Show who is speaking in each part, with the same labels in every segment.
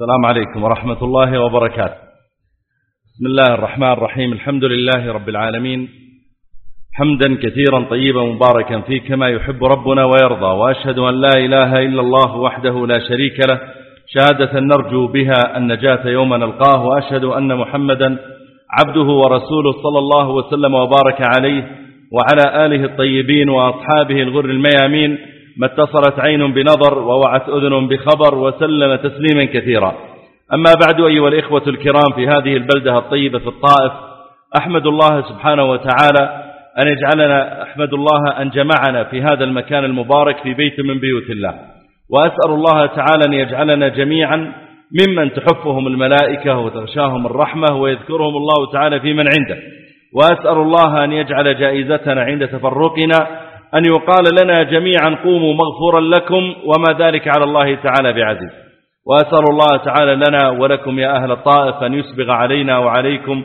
Speaker 1: السلام عليكم ورحمة الله وبركاته بسم الله الرحمن الرحيم الحمد لله رب العالمين حمدا كثيرا طيبا مباركا فيه كما يحب ربنا ويرضى وأشهد أن لا إله إلا الله وحده لا شريك له شهادة نرجو بها النجاة يوم نلقاه وأشهد أن محمدا عبده ورسوله صلى الله وسلم وبارك عليه وعلى آله الطيبين وأصحابه الغر الميامين ما اتصلت عين بنظر ووعت أذن بخبر وسلم تسليما كثيرا أما بعد أيها الإخوة الكرام في هذه البلدة الطيبة في الطائف أحمد الله سبحانه وتعالى أن يجعلنا أحمد الله أن جمعنا في هذا المكان المبارك في بيت من بيوت الله وأسأل الله تعالى أن يجعلنا جميعا ممن تحفهم الملائكة وتغشاهم الرحمة ويذكرهم الله تعالى في من عنده وأسأل الله أن يجعل جائزتنا عند تفرقنا أن يقال لنا جميعا قوموا مغفورا لكم وما ذلك على الله تعالى بعزيز وأسأل الله تعالى لنا ولكم يا أهل الطائف أن يسبغ علينا وعليكم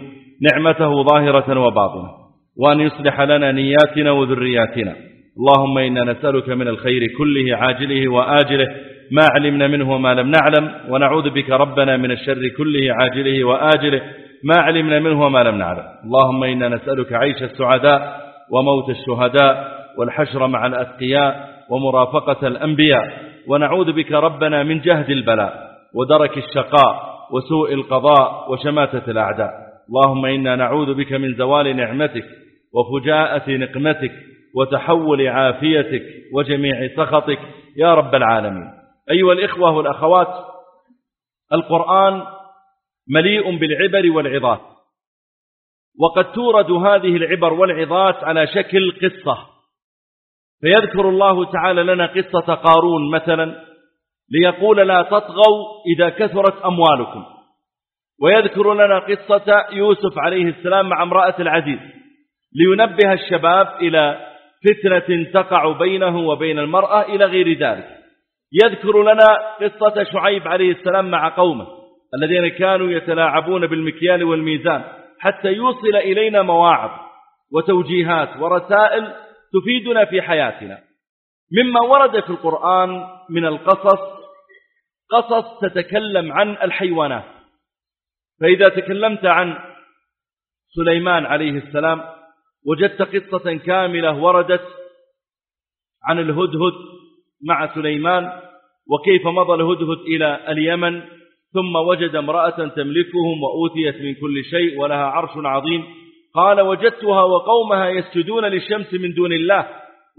Speaker 1: نعمته ظاهرة وباطنة وأن يصلح لنا نياتنا وذرياتنا اللهم إنا نسألك من الخير كله عاجله وآجله ما علمنا منه وما لم نعلم ونعوذ بك ربنا من الشر كله عاجله وآجله ما علمنا منه وما لم نعلم اللهم إنا نسألك عيش السعداء وموت الشهداء والحشر مع الأتقياء ومرافقة الأنبياء ونعوذ بك ربنا من جهد البلاء ودرك الشقاء وسوء القضاء وشماتة الأعداء اللهم إنا نعوذ بك من زوال نعمتك وفجاءة نقمتك وتحول عافيتك وجميع سخطك يا رب العالمين أيها الإخوة والأخوات القرآن مليء بالعبر والعظات وقد تورد هذه العبر والعظات على شكل قصة فيذكر الله تعالى لنا قصة قارون مثلا ليقول لا تطغوا إذا كثرت أموالكم ويذكر لنا قصة يوسف عليه السلام مع امرأة العزيز لينبه الشباب إلى فتنة تقع بينه وبين المرأة إلى غير ذلك يذكر لنا قصة شعيب عليه السلام مع قومه الذين كانوا يتلاعبون بالمكيال والميزان حتى يوصل إلينا مواعظ وتوجيهات ورسائل تفيدنا في حياتنا مما ورد في القرآن من القصص قصص تتكلم عن الحيوانات فإذا تكلمت عن سليمان عليه السلام وجدت قصة كاملة وردت عن الهدهد مع سليمان وكيف مضى الهدهد إلى اليمن ثم وجد امرأة تملكهم وأوتيت من كل شيء ولها عرش عظيم قال وجدتها وقومها يسجدون للشمس من دون الله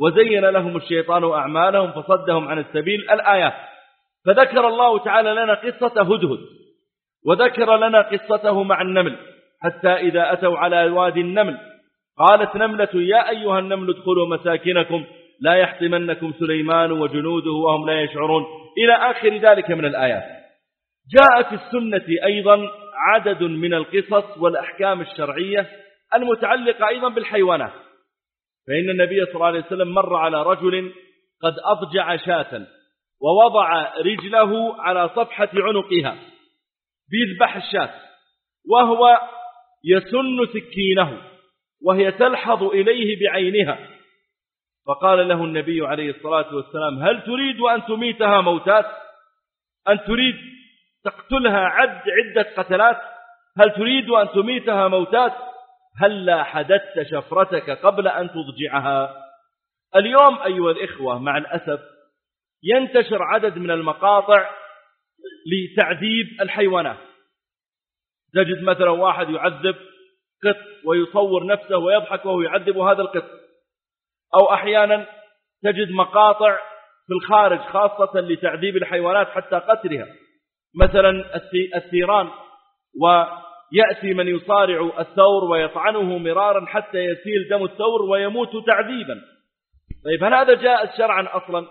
Speaker 1: وزين لهم الشيطان أعمالهم فصدهم عن السبيل الآيات فذكر الله تعالى لنا قصة هدهد وذكر لنا قصته مع النمل حتى إذا أتوا على وادي النمل قالت نملة يا أيها النمل ادخلوا مساكنكم لا يحطمنكم سليمان وجنوده وهم لا يشعرون إلى آخر ذلك من الآيات جاء في السنة أيضا عدد من القصص والأحكام الشرعية المتعلقة أيضا بالحيوانات فإن النبي صلى الله عليه وسلم مر على رجل قد أضجع شاة ووضع رجله على صفحة عنقها بيذبح الشاة وهو يسن سكينه وهي تلحظ إليه بعينها فقال له النبي عليه الصلاة والسلام هل تريد أن تميتها موتات أن تريد تقتلها عد عدة قتلات هل تريد أن تميتها موتات هلا حددت شفرتك قبل أن تضجعها اليوم أيها الإخوة مع الأسف ينتشر عدد من المقاطع لتعذيب الحيوانات تجد مثلا واحد يعذب قط ويصور نفسه ويضحك وهو يعذب هذا القط أو أحيانا تجد مقاطع في الخارج خاصة لتعذيب الحيوانات حتى قتلها مثلا الثيران و يأتي من يصارع الثور ويطعنه مرارا حتى يسيل دم الثور ويموت تعذيبا طيب هل هذا جاء شرعا أصلا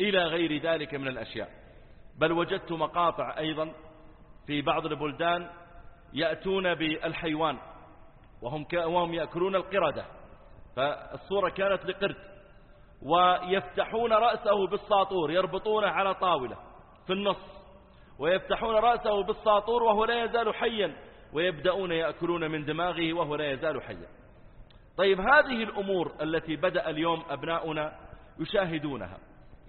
Speaker 1: إلى غير ذلك من الأشياء بل وجدت مقاطع أيضا في بعض البلدان يأتون بالحيوان وهم, وهم يأكلون القردة فالصورة كانت لقرد ويفتحون رأسه بالساطور يربطونه على طاولة في النص ويفتحون رأسه بالساطور وهو لا يزال حيا ويبدأون يأكلون من دماغه وهو لا يزال حيا طيب هذه الأمور التي بدأ اليوم أبناؤنا يشاهدونها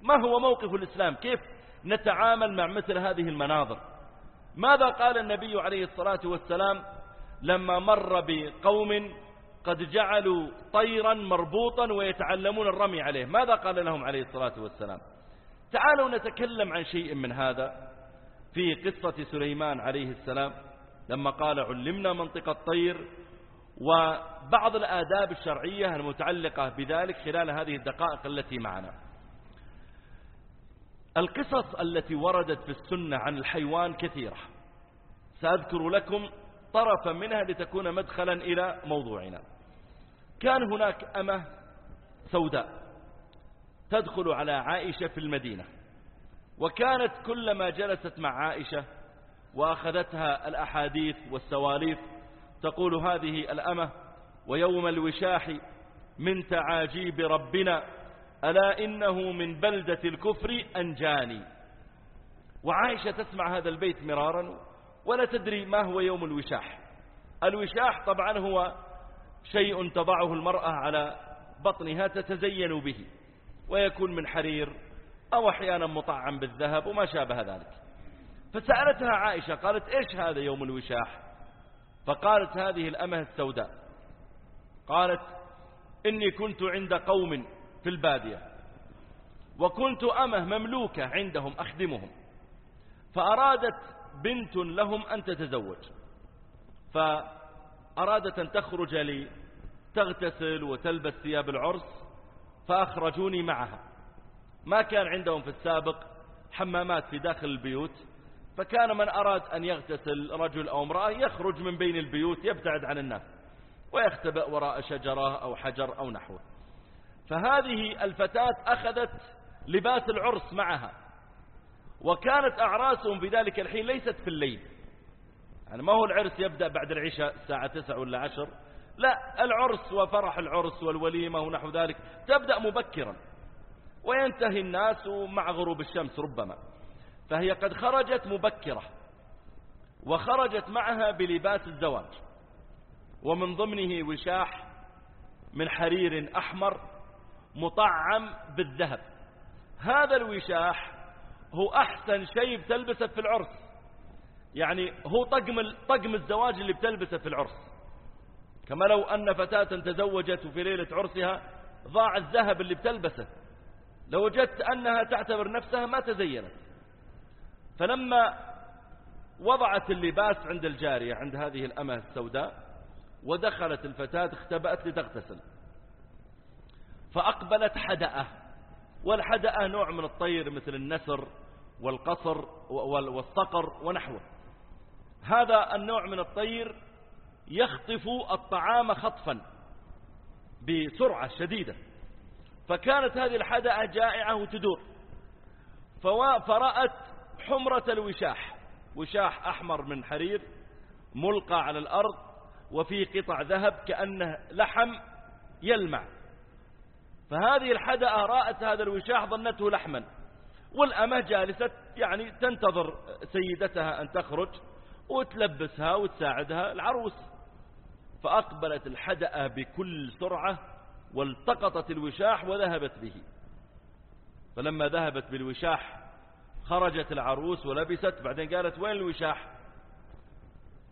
Speaker 1: ما هو موقف الإسلام كيف نتعامل مع مثل هذه المناظر ماذا قال النبي عليه الصلاة والسلام لما مر بقوم قد جعلوا طيرا مربوطا ويتعلمون الرمي عليه ماذا قال لهم عليه الصلاة والسلام تعالوا نتكلم عن شيء من هذا في قصة سليمان عليه السلام لما قال علمنا منطق الطير وبعض الآداب الشرعية المتعلقة بذلك خلال هذه الدقائق التي معنا القصص التي وردت في السنة عن الحيوان كثيرة سأذكر لكم طرفا منها لتكون مدخلا إلى موضوعنا كان هناك أمة سوداء تدخل على عائشة في المدينة وكانت كلما جلست مع عائشة وأخذتها الأحاديث والسواليف تقول هذه الأمة ويوم الوشاح من تعاجيب ربنا ألا إنه من بلدة الكفر أنجاني وعائشة تسمع هذا البيت مرارا ولا تدري ما هو يوم الوشاح الوشاح طبعا هو شيء تضعه المرأة على بطنها تتزين به ويكون من حرير أو أحيانا مطعم بالذهب وما شابه ذلك فسألتها عائشة قالت إيش هذا يوم الوشاح فقالت هذه الأمه السوداء قالت إني كنت عند قوم في البادية وكنت أمه مملوكة عندهم أخدمهم فأرادت بنت لهم أن تتزوج فأرادت أن تخرج لي تغتسل وتلبس ثياب العرس فأخرجوني معها ما كان عندهم في السابق حمامات في داخل البيوت فكان من أراد أن يغتسل رجل أو امرأة يخرج من بين البيوت يبتعد عن الناس ويختبأ وراء شجرة أو حجر أو نحوه فهذه الفتاة أخذت لباس العرس معها وكانت أعراسهم في ذلك الحين ليست في الليل يعني ما هو العرس يبدأ بعد العشاء الساعة 9 ولا 10 لا العرس وفرح العرس والوليمة ونحو ذلك تبدأ مبكرا وينتهي الناس مع غروب الشمس ربما فهي قد خرجت مبكرة وخرجت معها بلباس الزواج ومن ضمنه وشاح من حرير أحمر مطعم بالذهب هذا الوشاح هو أحسن شيء بتلبسه في العرس يعني هو طقم طقم الزواج اللي بتلبسه في العرس كما لو أن فتاة تزوجت وفي ليلة عرسها ضاع الذهب اللي بتلبسه لوجدت أنها تعتبر نفسها ما تزينت فلما وضعت اللباس عند الجارية عند هذه الأمة السوداء ودخلت الفتاة اختبأت لتغتسل فأقبلت حدأة والحدأة نوع من الطير مثل النسر والقصر والصقر ونحوه هذا النوع من الطير يخطف الطعام خطفا بسرعة شديدة فكانت هذه الحدأة جائعة وتدور فرأت حمرة الوشاح وشاح أحمر من حرير ملقى على الأرض وفي قطع ذهب كأنه لحم يلمع فهذه الحدأة رأت هذا الوشاح ظنته لحما والأمة جالسة يعني تنتظر سيدتها أن تخرج وتلبسها وتساعدها العروس فأقبلت الحدأة بكل سرعة والتقطت الوشاح وذهبت به فلما ذهبت بالوشاح خرجت العروس ولبست بعدين قالت وين الوشاح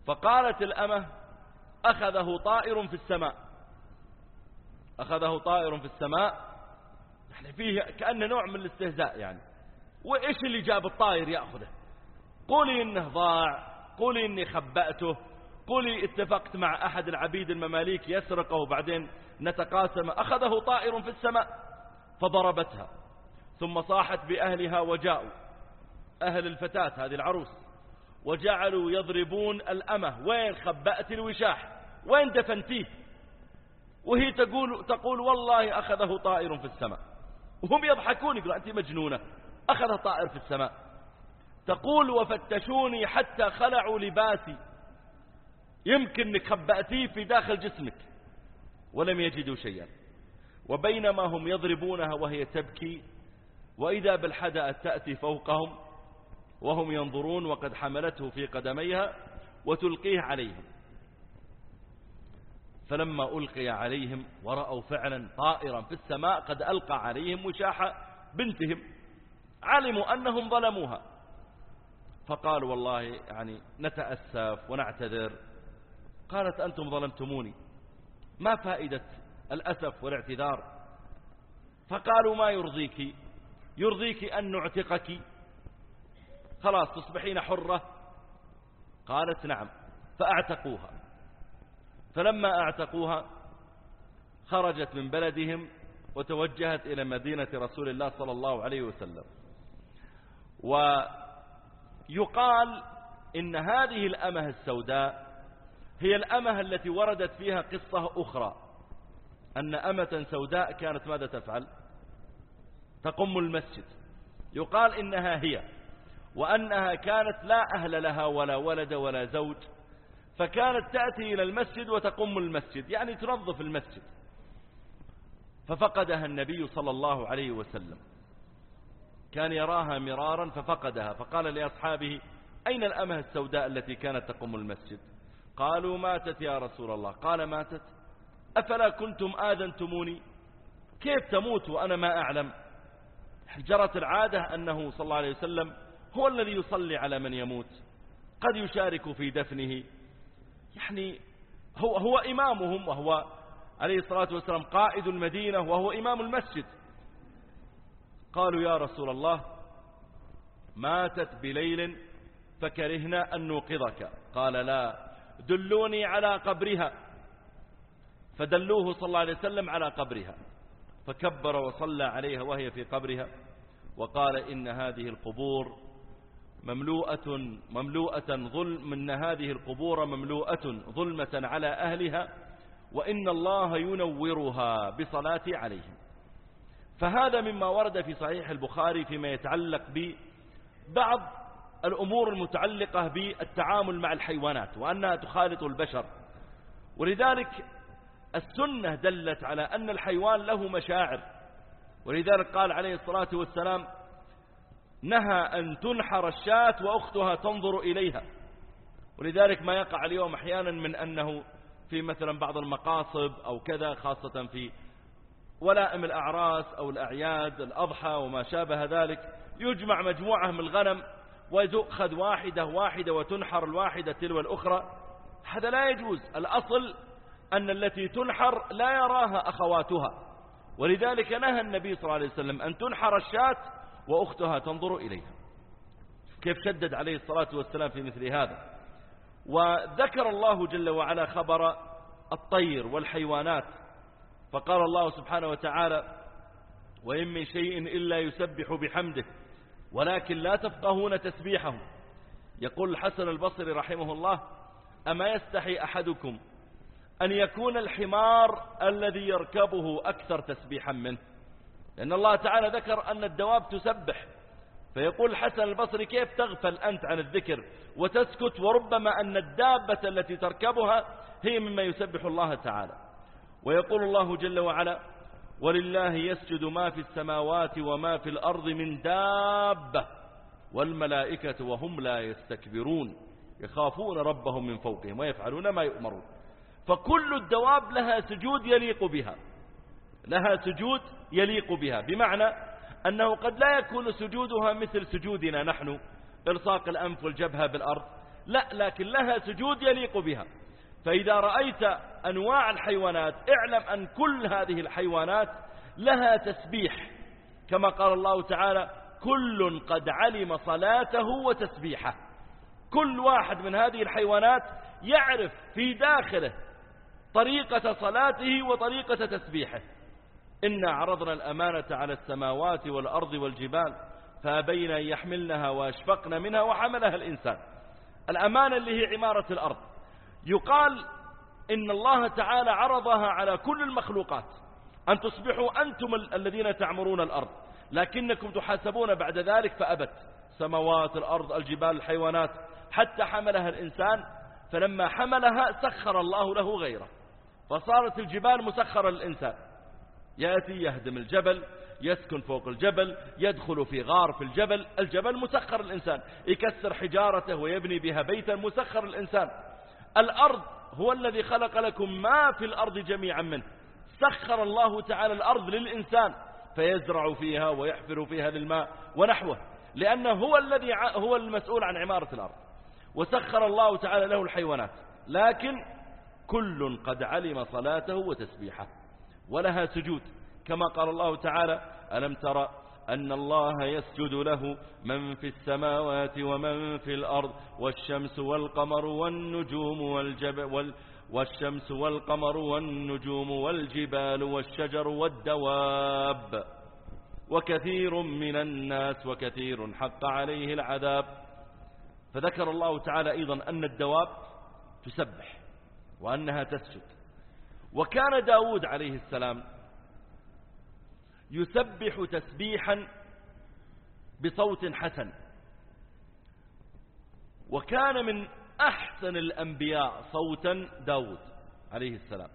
Speaker 1: فقالت الأمة أخذه طائر في السماء أخذه طائر في السماء يعني فيه كأن نوع من الاستهزاء يعني وإيش اللي جاب الطائر يأخذه قولي إنه ضاع قولي إني خبأته قولي اتفقت مع أحد العبيد المماليك يسرقه بعدين نتقاسم أخذه طائر في السماء فضربتها ثم صاحت بأهلها وجاءوا أهل الفتاة هذه العروس وجعلوا يضربون الأمة وين خبأت الوشاح وين دفنتيه وهي تقول, تقول والله أخذه طائر في السماء وهم يضحكون يقولون أنت مجنونة أخذ طائر في السماء تقول وفتشوني حتى خلعوا لباسي يمكن انك خبأتيه في داخل جسمك ولم يجدوا شيئا وبينما هم يضربونها وهي تبكي وإذا بالحدأ تأتي فوقهم وهم ينظرون وقد حملته في قدميها وتلقيه عليهم فلما ألقي عليهم ورأوا فعلا طائرا في السماء قد ألقى عليهم وشاح بنتهم علموا أنهم ظلموها فقالوا والله يعني نتأسف ونعتذر قالت أنتم ظلمتموني ما فائدة الأسف والاعتذار فقالوا ما يرضيك يرضيك أن نعتقك خلاص تصبحين حرة قالت نعم فأعتقوها فلما أعتقوها خرجت من بلدهم وتوجهت إلى مدينة رسول الله صلى الله عليه وسلم ويقال إن هذه الأمه السوداء هي الأمه التي وردت فيها قصة أخرى أن أمة سوداء كانت ماذا تفعل تقم المسجد يقال إنها هي وأنها كانت لا أهل لها ولا ولد ولا زوج فكانت تأتي إلى المسجد وتقم المسجد يعني تنظف المسجد ففقدها النبي صلى الله عليه وسلم كان يراها مرارا ففقدها فقال لأصحابه أين الأمه السوداء التي كانت تقم المسجد قالوا ماتت يا رسول الله قال ماتت أفلا كنتم آذنتموني كيف تموت وأنا ما أعلم جرت العادة أنه صلى الله عليه وسلم هو الذي يصلي على من يموت قد يشارك في دفنه يعني هو, هو إمامهم وهو عليه الصلاة والسلام قائد المدينة وهو إمام المسجد قالوا يا رسول الله ماتت بليل فكرهنا أن نوقظك قال لا دلوني على قبرها فدلوه صلى الله عليه وسلم على قبرها فكبر وصلى عليها وهي في قبرها وقال إن هذه القبور مملوءة مملوءة ظلم إن هذه القبور مملوءة ظلمة على أهلها وإن الله ينورها بصلاة عليهم فهذا مما ورد في صحيح البخاري فيما يتعلق ببعض الأمور المتعلقة بالتعامل مع الحيوانات وأنها تخالط البشر ولذلك السنة دلت على أن الحيوان له مشاعر ولذلك قال عليه الصلاة والسلام نهى أن تنحر الشاة وأختها تنظر إليها ولذلك ما يقع اليوم أحيانا من أنه في مثلا بعض المقاصب أو كذا خاصة في ولائم الأعراس أو الأعياد الأضحى وما شابه ذلك يجمع مجموعة من الغنم وتؤخذ واحدة واحدة وتنحر الواحدة تلو الأخرى هذا لا يجوز الأصل أن التي تنحر لا يراها أخواتها ولذلك نهى النبي صلى الله عليه وسلم أن تنحر الشاة وأختها تنظر إليها كيف شدد عليه الصلاة والسلام في مثل هذا وذكر الله جل وعلا خبر الطير والحيوانات فقال الله سبحانه وتعالى وإن من شيء إلا يسبح بحمده ولكن لا تفقهون تسبيحهم يقول الحسن البصري رحمه الله أما يستحي أحدكم أن يكون الحمار الذي يركبه أكثر تسبيحا منه لأن الله تعالى ذكر أن الدواب تسبح فيقول الحسن البصري كيف تغفل أنت عن الذكر وتسكت وربما أن الدابة التي تركبها هي مما يسبح الله تعالى ويقول الله جل وعلا ولله يسجد ما في السماوات وما في الأرض من دابة والملائكة وهم لا يستكبرون يخافون ربهم من فوقهم ويفعلون ما يؤمرون فكل الدواب لها سجود يليق بها لها سجود يليق بها بمعنى أنه قد لا يكون سجودها مثل سجودنا نحن إلصاق الأنف والجبهة بالأرض لا لكن لها سجود يليق بها فإذا رأيت أنواع الحيوانات اعلم أن كل هذه الحيوانات لها تسبيح كما قال الله تعالى كل قد علم صلاته وتسبيحه كل واحد من هذه الحيوانات يعرف في داخله طريقة صلاته وطريقة تسبيحه إنا عرضنا الأمانة على السماوات والأرض والجبال فأبين أن يحملنها وأشفقن منها وحملها الإنسان الأمانة اللي هي عمارة الأرض يقال إن الله تعالى عرضها على كل المخلوقات أن تصبحوا أنتم الذين تعمرون الأرض لكنكم تحاسبون بعد ذلك فأبت سماوات الأرض الجبال الحيوانات حتى حملها الإنسان فلما حملها سخر الله له غيره فصارت الجبال مسخرة للإنسان يأتي يهدم الجبل يسكن فوق الجبل يدخل في غار في الجبل الجبل مسخر الإنسان يكسر حجارته ويبني بها بيتا مسخر الإنسان الأرض هو الذي خلق لكم ما في الأرض جميعا منه سخر الله تعالى الأرض للإنسان فيزرع فيها ويحفر فيها للماء ونحوه لأنه هو الذي هو المسؤول عن عمارة الأرض وسخر الله تعالى له الحيوانات لكن كل قد علم صلاته وتسبيحه ولها سجود كما قال الله تعالى ألم ترى أن الله يسجد له من في السماوات ومن في الأرض والشمس والقمر والنجوم والجب وال والشمس والقمر والنجوم والجبال والشجر والدواب وكثير من الناس وكثير حق عليه العذاب فذكر الله تعالى أيضا أن الدواب تسبح وأنها تسجد وكان داود عليه السلام يسبح تسبيحا بصوت حسن وكان من أحسن الأنبياء صوتا داود عليه السلام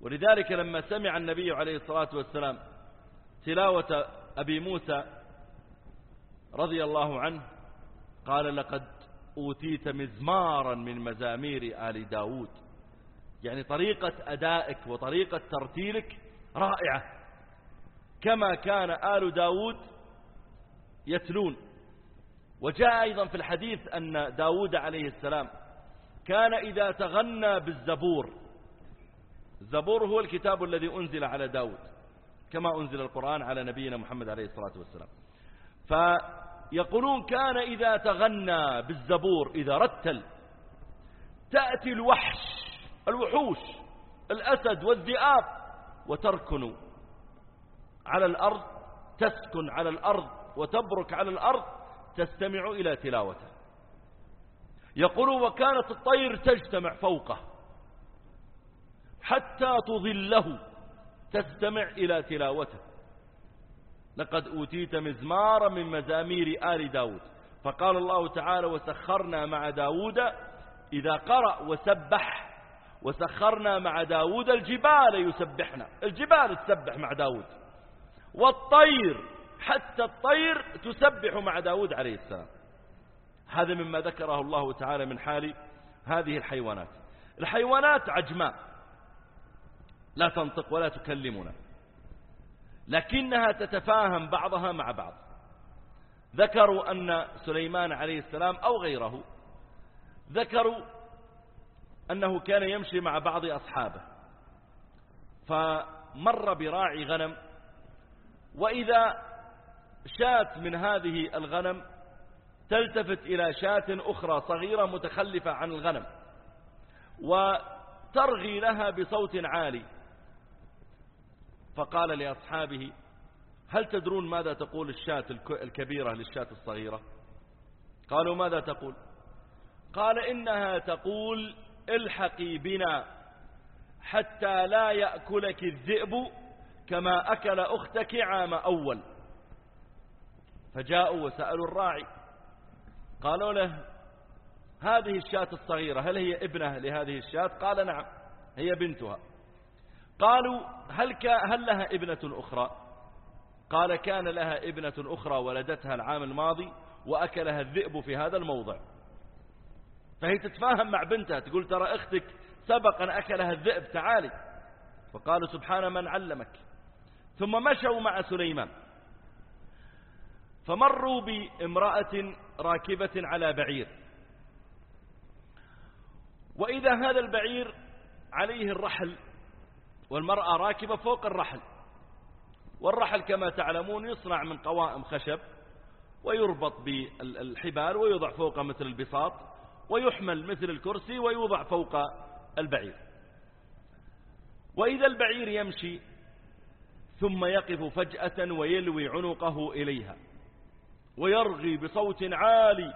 Speaker 1: ولذلك لما سمع النبي عليه الصلاة والسلام تلاوة أبي موسى رضي الله عنه قال لقد أوتيت مزمارا من مزامير آل داود يعني طريقة أدائك وطريقة ترتيلك رائعة كما كان آل داود يتلون وجاء أيضا في الحديث أن داود عليه السلام كان إذا تغنى بالزبور الزبور هو الكتاب الذي أنزل على داود كما أنزل القرآن على نبينا محمد عليه الصلاة والسلام فيقولون كان إذا تغنى بالزبور إذا رتل تأتي الوحش الوحوش الأسد والذئاب وتركن على الأرض تسكن على الأرض وتبرك على الأرض تستمع إلى تلاوته يقول وكانت الطير تجتمع فوقه حتى تظله تستمع إلى تلاوته لقد أوتيت مزمارا من مزامير آل داود فقال الله تعالى وسخرنا مع داود إذا قرأ وسبح وسخرنا مع داود الجبال يسبحنا الجبال تسبح مع داود والطير حتى الطير تسبح مع داود عليه السلام هذا مما ذكره الله تعالى من حال هذه الحيوانات الحيوانات عجماء لا تنطق ولا تكلمنا لكنها تتفاهم بعضها مع بعض ذكروا أن سليمان عليه السلام أو غيره ذكروا أنه كان يمشي مع بعض أصحابه فمر براعي غنم وإذا شاة من هذه الغنم تلتفت إلى شاة أخرى صغيرة متخلفة عن الغنم وترغي لها بصوت عالي فقال لأصحابه هل تدرون ماذا تقول الشاة الكبيرة للشاة الصغيرة قالوا ماذا تقول قال إنها تقول الحقي بنا حتى لا يأكلك الذئب كما أكل أختك عام أول فجاءوا وسألوا الراعي قالوا له هذه الشاة الصغيرة هل هي ابنة لهذه الشاة قال نعم هي بنتها قالوا هل, هل لها ابنة أخرى قال كان لها ابنة أخرى ولدتها العام الماضي وأكلها الذئب في هذا الموضع فهي تتفاهم مع بنتها تقول ترى أختك سبق ان أكلها الذئب تعالي فقالوا سبحان من علمك ثم مشوا مع سليمان فمروا بامرأة راكبة على بعير وإذا هذا البعير عليه الرحل والمرأة راكبة فوق الرحل والرحل كما تعلمون يصنع من قوائم خشب ويربط بالحبال ويوضع فوقه مثل البساط ويحمل مثل الكرسي ويوضع فوق البعير وإذا البعير يمشي ثم يقف فجأة ويلوي عنقه إليها ويرغي بصوت عالي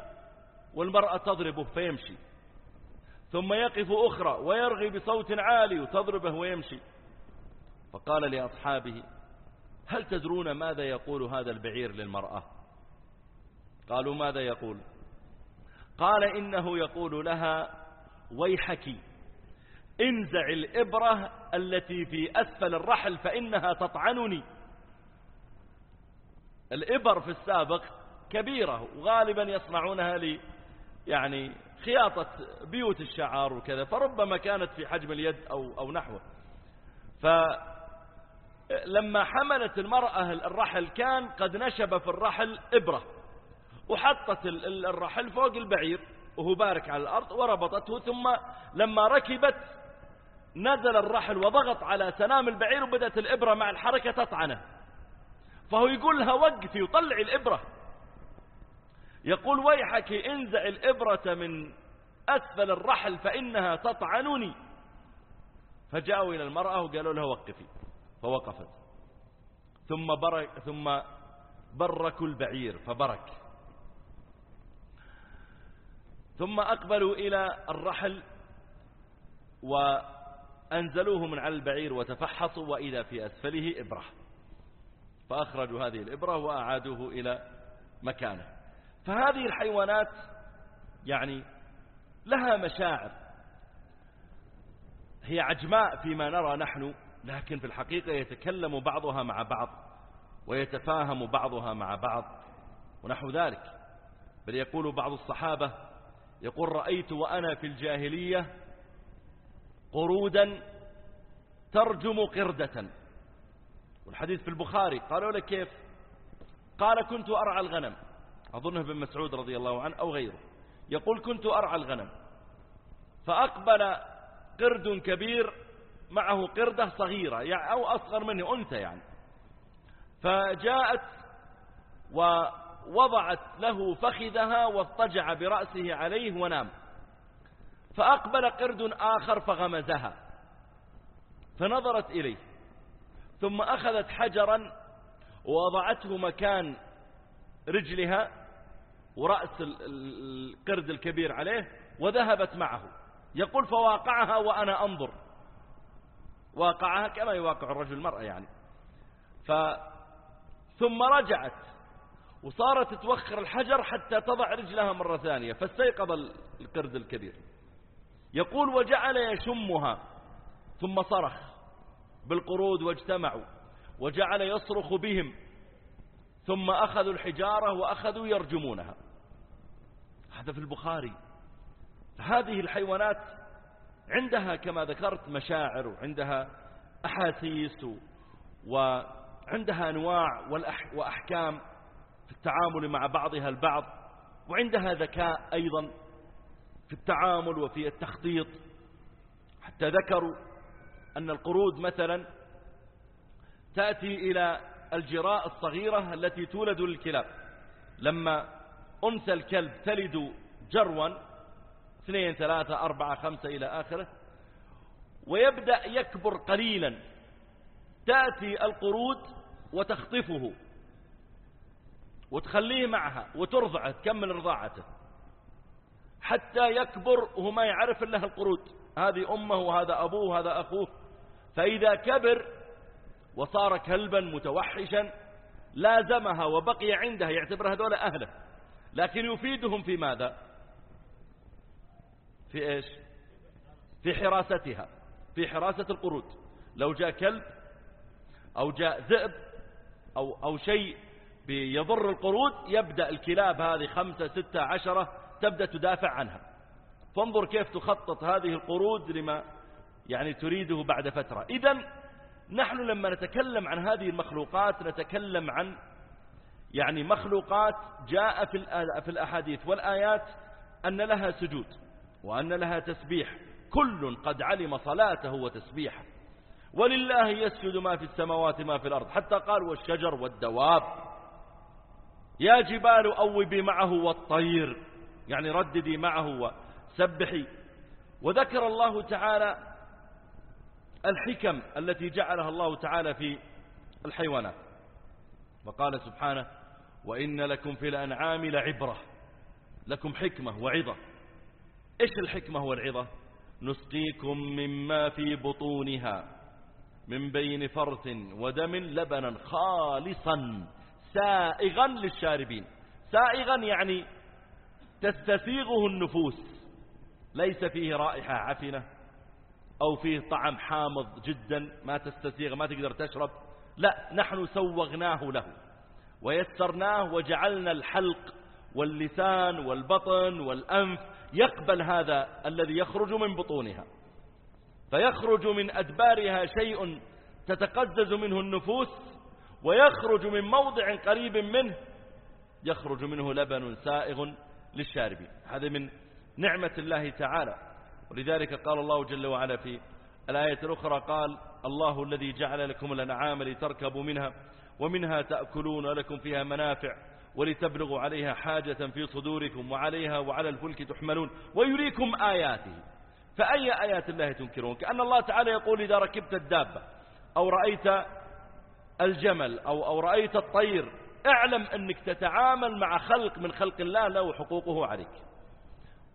Speaker 1: والمرأة تضربه فيمشي ثم يقف أخرى ويرغي بصوت عالي وتضربه ويمشي فقال لأصحابه هل تدرون ماذا يقول هذا البعير للمرأة قالوا ماذا يقول قال إنه يقول لها ويحك انزع الإبرة التي في أسفل الرحل فإنها تطعنني الإبر في السابق كبيرة وغالبا يصنعونها لي يعني خياطة بيوت الشعار وكذا فربما كانت في حجم اليد أو, أو نحوه فلما حملت المرأة الرحل كان قد نشب في الرحل إبرة وحطت الرحل فوق البعير وهو بارك على الأرض وربطته ثم لما ركبت نزل الرحل وضغط على سنام البعير وبدأت الإبرة مع الحركة تطعنه فهو يقول لها وقفي وطلعي الإبرة يقول ويحك انزع الإبرة من أسفل الرحل فإنها تطعنني فجاءوا إلى المرأة وقالوا لها وقفي فوقفت ثم برك ثم بركوا البعير فبرك ثم أقبلوا إلى الرحل وأنزلوه من على البعير وتفحصوا وإذا في أسفله إبرة فأخرجوا هذه الإبرة وأعادوه إلى مكانه فهذه الحيوانات يعني لها مشاعر هي عجماء فيما نرى نحن لكن في الحقيقة يتكلم بعضها مع بعض ويتفاهم بعضها مع بعض ونحو ذلك بل يقول بعض الصحابة يقول رأيت وأنا في الجاهلية قرودا ترجم قردة والحديث في البخاري قالوا لك كيف قال كنت أرعى الغنم أظنه ابن مسعود رضي الله عنه أو غيره يقول كنت أرعى الغنم فأقبل قرد كبير معه قردة صغيرة يعني أو أصغر منه أنثى يعني فجاءت و وضعت له فخذها واضطجع برأسه عليه ونام فأقبل قرد آخر فغمزها فنظرت إليه ثم أخذت حجرا ووضعته مكان رجلها ورأس القرد الكبير عليه وذهبت معه يقول فواقعها وأنا أنظر واقعها كما يواقع الرجل المرأة يعني ف ثم رجعت وصارت توخر الحجر حتى تضع رجلها مرة ثانية فاستيقظ القرد الكبير يقول وجعل يشمها ثم صرخ بالقرود واجتمعوا وجعل يصرخ بهم ثم أخذوا الحجارة وأخذوا يرجمونها هذا في البخاري هذه الحيوانات عندها كما ذكرت مشاعر وعندها أحاسيس وعندها أنواع وأحكام في التعامل مع بعضها البعض وعندها ذكاء أيضا في التعامل وفي التخطيط حتى ذكروا أن القرود مثلا تأتي إلى الجراء الصغيرة التي تولد للكلاب لما أنثى الكلب تلد جروا اثنين ثلاثة أربعة خمسة إلى آخره ويبدأ يكبر قليلا تأتي القرود وتخطفه وتخليه معها وترضعه تكمل رضاعته حتى يكبر وهو ما يعرف إلا القرود هذه أمه وهذا أبوه وهذا أخوه فإذا كبر وصار كلبا متوحشا لازمها وبقي عندها يعتبر هذول أهله لكن يفيدهم في ماذا في إيش في حراستها في حراسة القرود لو جاء كلب أو جاء ذئب أو, أو شيء بيضر القرود يبدأ الكلاب هذه خمسة ستة عشرة تبدأ تدافع عنها فانظر كيف تخطط هذه القرود لما يعني تريده بعد فترة إذا نحن لما نتكلم عن هذه المخلوقات نتكلم عن يعني مخلوقات جاء في الأحاديث والآيات أن لها سجود وأن لها تسبيح كل قد علم صلاته وتسبيحه ولله يسجد ما في السماوات ما في الأرض حتى قال والشجر والدواب يا جبال أوبي معه والطير يعني رددي معه وسبحي وذكر الله تعالى الحكم التي جعلها الله تعالى في الحيوانات وقال سبحانه وإن لكم في الأنعام لعبرة لكم حكمة وعظة إيش الحكمة والعظة نسقيكم مما في بطونها من بين فرث ودم لبنا خالصا سائغا للشاربين سائغا يعني تستسيغه النفوس ليس فيه رائحة عفنة أو فيه طعم حامض جدا ما تستسيغ ما تقدر تشرب لا نحن سوغناه له ويسرناه وجعلنا الحلق واللسان والبطن والأنف يقبل هذا الذي يخرج من بطونها فيخرج من أدبارها شيء تتقزز منه النفوس ويخرج من موضع قريب منه يخرج منه لبن سائغ للشاربين هذا من نعمة الله تعالى ولذلك قال الله جل وعلا في الآية الأخرى قال الله الذي جعل لكم الأنعام لتركبوا منها ومنها تأكلون لكم فيها منافع ولتبلغوا عليها حاجة في صدوركم وعليها وعلى الفلك تحملون ويريكم آياته فأي آيات الله تنكرون كأن الله تعالى يقول إذا ركبت الدابة أو رأيت الجمل أو, أو رأيت الطير اعلم أنك تتعامل مع خلق من خلق الله له حقوقه عليك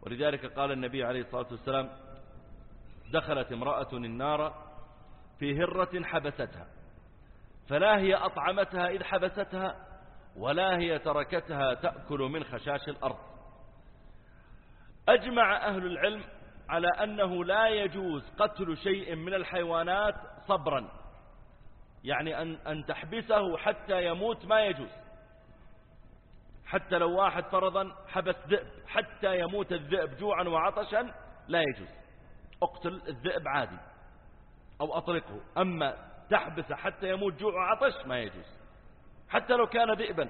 Speaker 1: ولذلك قال النبي عليه الصلاة والسلام دخلت امرأة النار في هرة حبستها فلا هي أطعمتها إذ حبستها ولا هي تركتها تأكل من خشاش الأرض أجمع أهل العلم على أنه لا يجوز قتل شيء من الحيوانات صبرا يعني أن, أن تحبسه حتى يموت ما يجوز حتى لو واحد فرضا حبس ذئب حتى يموت الذئب جوعا وعطشا لا يجوز اقتل الذئب عادي أو أطلقه أما تحبسه حتى يموت جوع وعطش ما يجوز حتى لو كان ذئبا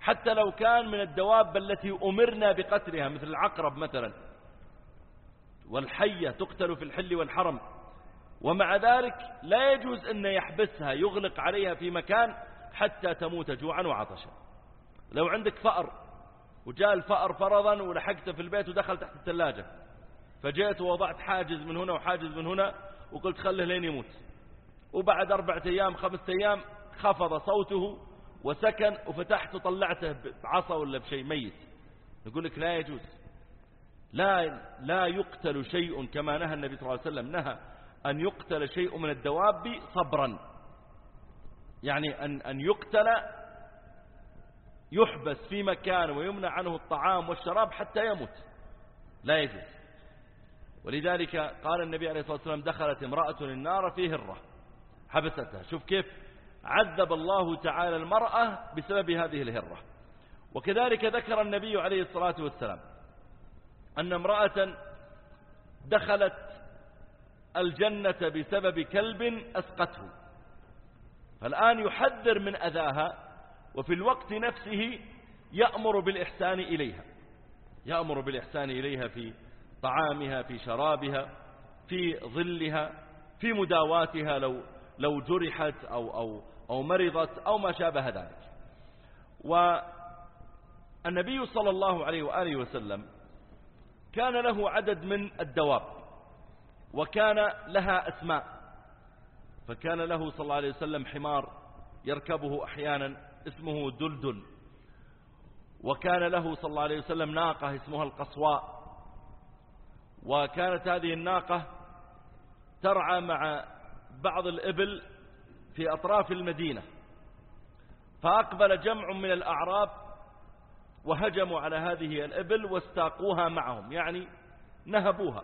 Speaker 1: حتى لو كان من الدواب التي أمرنا بقتلها مثل العقرب مثلا والحية تقتل في الحل والحرم ومع ذلك لا يجوز أن يحبسها يغلق عليها في مكان حتى تموت جوعا وعطشا لو عندك فأر وجاء الفأر فرضا ولحقته في البيت ودخل تحت الثلاجة فجئت ووضعت حاجز من هنا وحاجز من هنا وقلت خله لين يموت وبعد أربعة أيام خمسة أيام خفض صوته وسكن وفتحته طلعته بعصا ولا بشيء ميت نقول لك لا يجوز لا, لا يقتل شيء كما نهى النبي صلى الله عليه وسلم نهى أن يقتل شيء من الدواب صبرا يعني أن, أن يقتل يحبس في مكان ويمنع عنه الطعام والشراب حتى يموت لا يجوز ولذلك قال النبي عليه الصلاة والسلام دخلت امرأة النار في هرة حبستها شوف كيف عذب الله تعالى المرأة بسبب هذه الهرة وكذلك ذكر النبي عليه الصلاة والسلام أن امرأة دخلت الجنة بسبب كلب أسقته فالآن يحذر من أذاها وفي الوقت نفسه يأمر بالإحسان إليها يأمر بالإحسان إليها في طعامها في شرابها في ظلها في مداواتها لو, لو جرحت أو, أو, أو مرضت أو ما شابه ذلك والنبي صلى الله عليه وآله وسلم كان له عدد من الدواب وكان لها أسماء فكان له صلى الله عليه وسلم حمار يركبه أحيانا اسمه دلدل وكان له صلى الله عليه وسلم ناقة اسمها القصواء وكانت هذه الناقة ترعى مع بعض الإبل في أطراف المدينة فأقبل جمع من الأعراب وهجموا على هذه الإبل واستاقوها معهم يعني نهبوها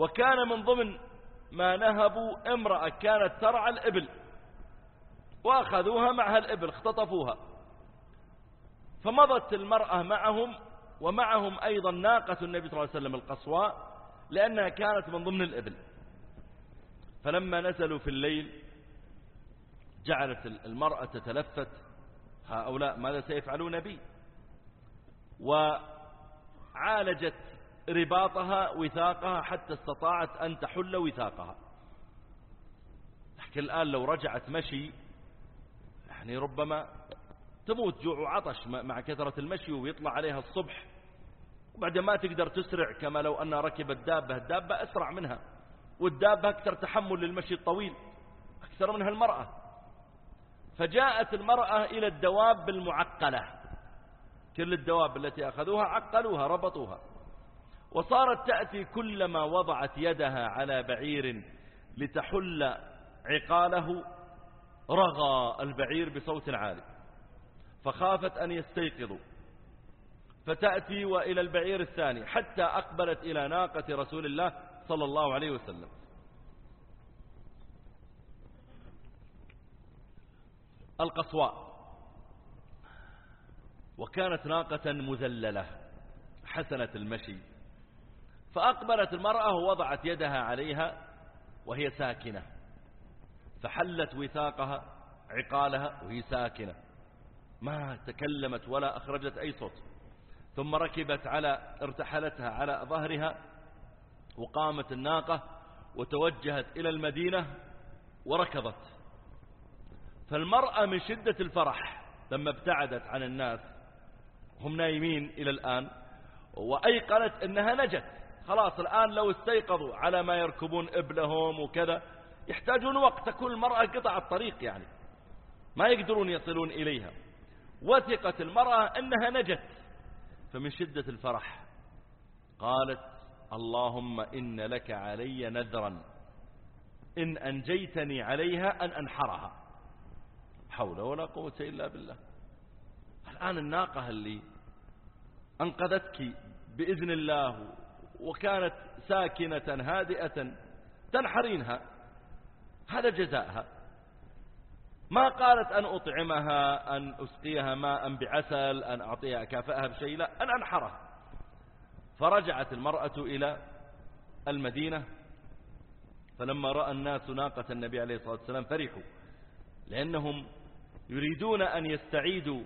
Speaker 1: وكان من ضمن ما نهبوا امرأة كانت ترعى الإبل وأخذوها معها الإبل اختطفوها فمضت المرأة معهم ومعهم أيضا ناقة النبي صلى الله عليه وسلم القصواء لأنها كانت من ضمن الإبل فلما نزلوا في الليل جعلت المرأة تتلفت هؤلاء ماذا سيفعلون بي وعالجت رباطها وثاقها حتى استطاعت أن تحل وثاقها لكن الآن لو رجعت مشي يعني ربما تموت جوع وعطش مع كثرة المشي ويطلع عليها الصبح وبعدين ما تقدر تسرع كما لو أنها ركبت دابة الدابة أسرع منها والدابة أكثر تحمل للمشي الطويل أكثر منها المرأة فجاءت المرأة إلى الدواب المعقلة كل الدواب التي أخذوها عقلوها ربطوها وصارت تأتي كلما وضعت يدها على بعير لتحل عقاله رغى البعير بصوت عالي فخافت أن يستيقظوا فتأتي وإلى البعير الثاني حتى أقبلت إلى ناقة رسول الله صلى الله عليه وسلم القصواء وكانت ناقة مذللة حسنة المشي فأقبلت المرأة ووضعت يدها عليها وهي ساكنة فحلت وثاقها عقالها وهي ساكنة ما تكلمت ولا أخرجت أي صوت ثم ركبت على ارتحلتها على ظهرها وقامت الناقة وتوجهت إلى المدينة وركضت فالمرأة من شدة الفرح لما ابتعدت عن الناس هم نايمين إلى الآن وأيقنت أنها نجت خلاص الآن لو استيقظوا على ما يركبون إبلهم وكذا يحتاجون وقت تكون المرأة قطع الطريق يعني ما يقدرون يصلون إليها وثقت المرأة أنها نجت فمن شدة الفرح قالت اللهم إن لك علي نذرا إن أنجيتني عليها أن أنحرها حول ولا قوة إلا بالله الآن الناقة اللي أنقذتك بإذن الله وكانت ساكنة هادئة تنحرينها هذا جزاءها ما قالت أن أطعمها أن أسقيها ماء بعسل أن أعطيها أكافئها بشيء لا أن أنحرها فرجعت المرأة إلى المدينة فلما رأى الناس ناقة النبي عليه الصلاة والسلام فرحوا لأنهم يريدون أن يستعيدوا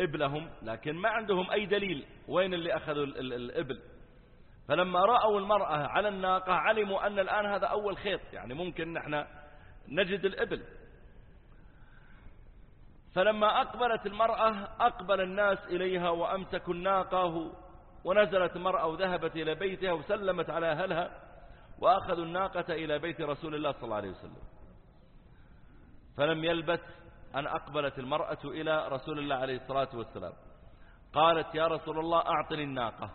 Speaker 1: إبلهم لكن ما عندهم أي دليل وين اللي أخذوا الإبل فلما رأوا المرأة على الناقة علموا أن الآن هذا أول خيط يعني ممكن نحن نجد الإبل فلما أقبلت المرأة أقبل الناس إليها وأمسكوا الناقة ونزلت المرأة وذهبت إلى بيتها وسلمت على أهلها وأخذوا الناقة إلى بيت رسول الله صلى الله عليه وسلم فلم يلبث أن أقبلت المرأة إلى رسول الله عليه الصلاة والسلام قالت يا رسول الله أعطني الناقة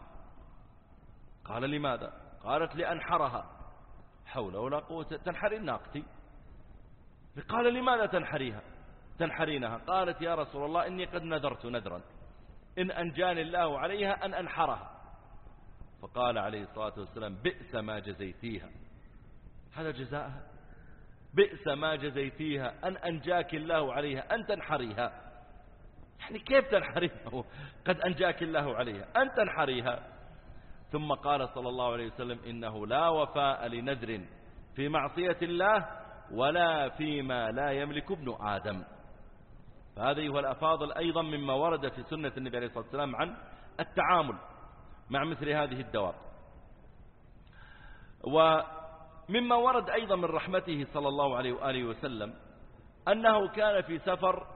Speaker 1: قال لماذا قالت لأنحرها حول ولا قوة تنحر ناقتي قال لماذا تنحريها تنحرينها قالت يا رسول الله إني قد نذرت نذرا إن أنجاني الله عليها أن أنحرها فقال عليه الصلاة والسلام بئس ما جزيتيها هذا جزاءها بئس ما جزيتيها أن أنجاك الله عليها أن تنحريها يعني كيف تنحريها قد أنجاك الله عليها أن تنحريها ثم قال صلى الله عليه وسلم إنه لا وفاء لنذر في معصية الله ولا فيما لا يملك ابن آدم فهذا أيها الأفاضل أيضا مما ورد في سنة النبي عليه الصلاة والسلام عن التعامل مع مثل هذه الدواب ومما ورد أيضا من رحمته صلى الله عليه وآله وسلم أنه كان في سفر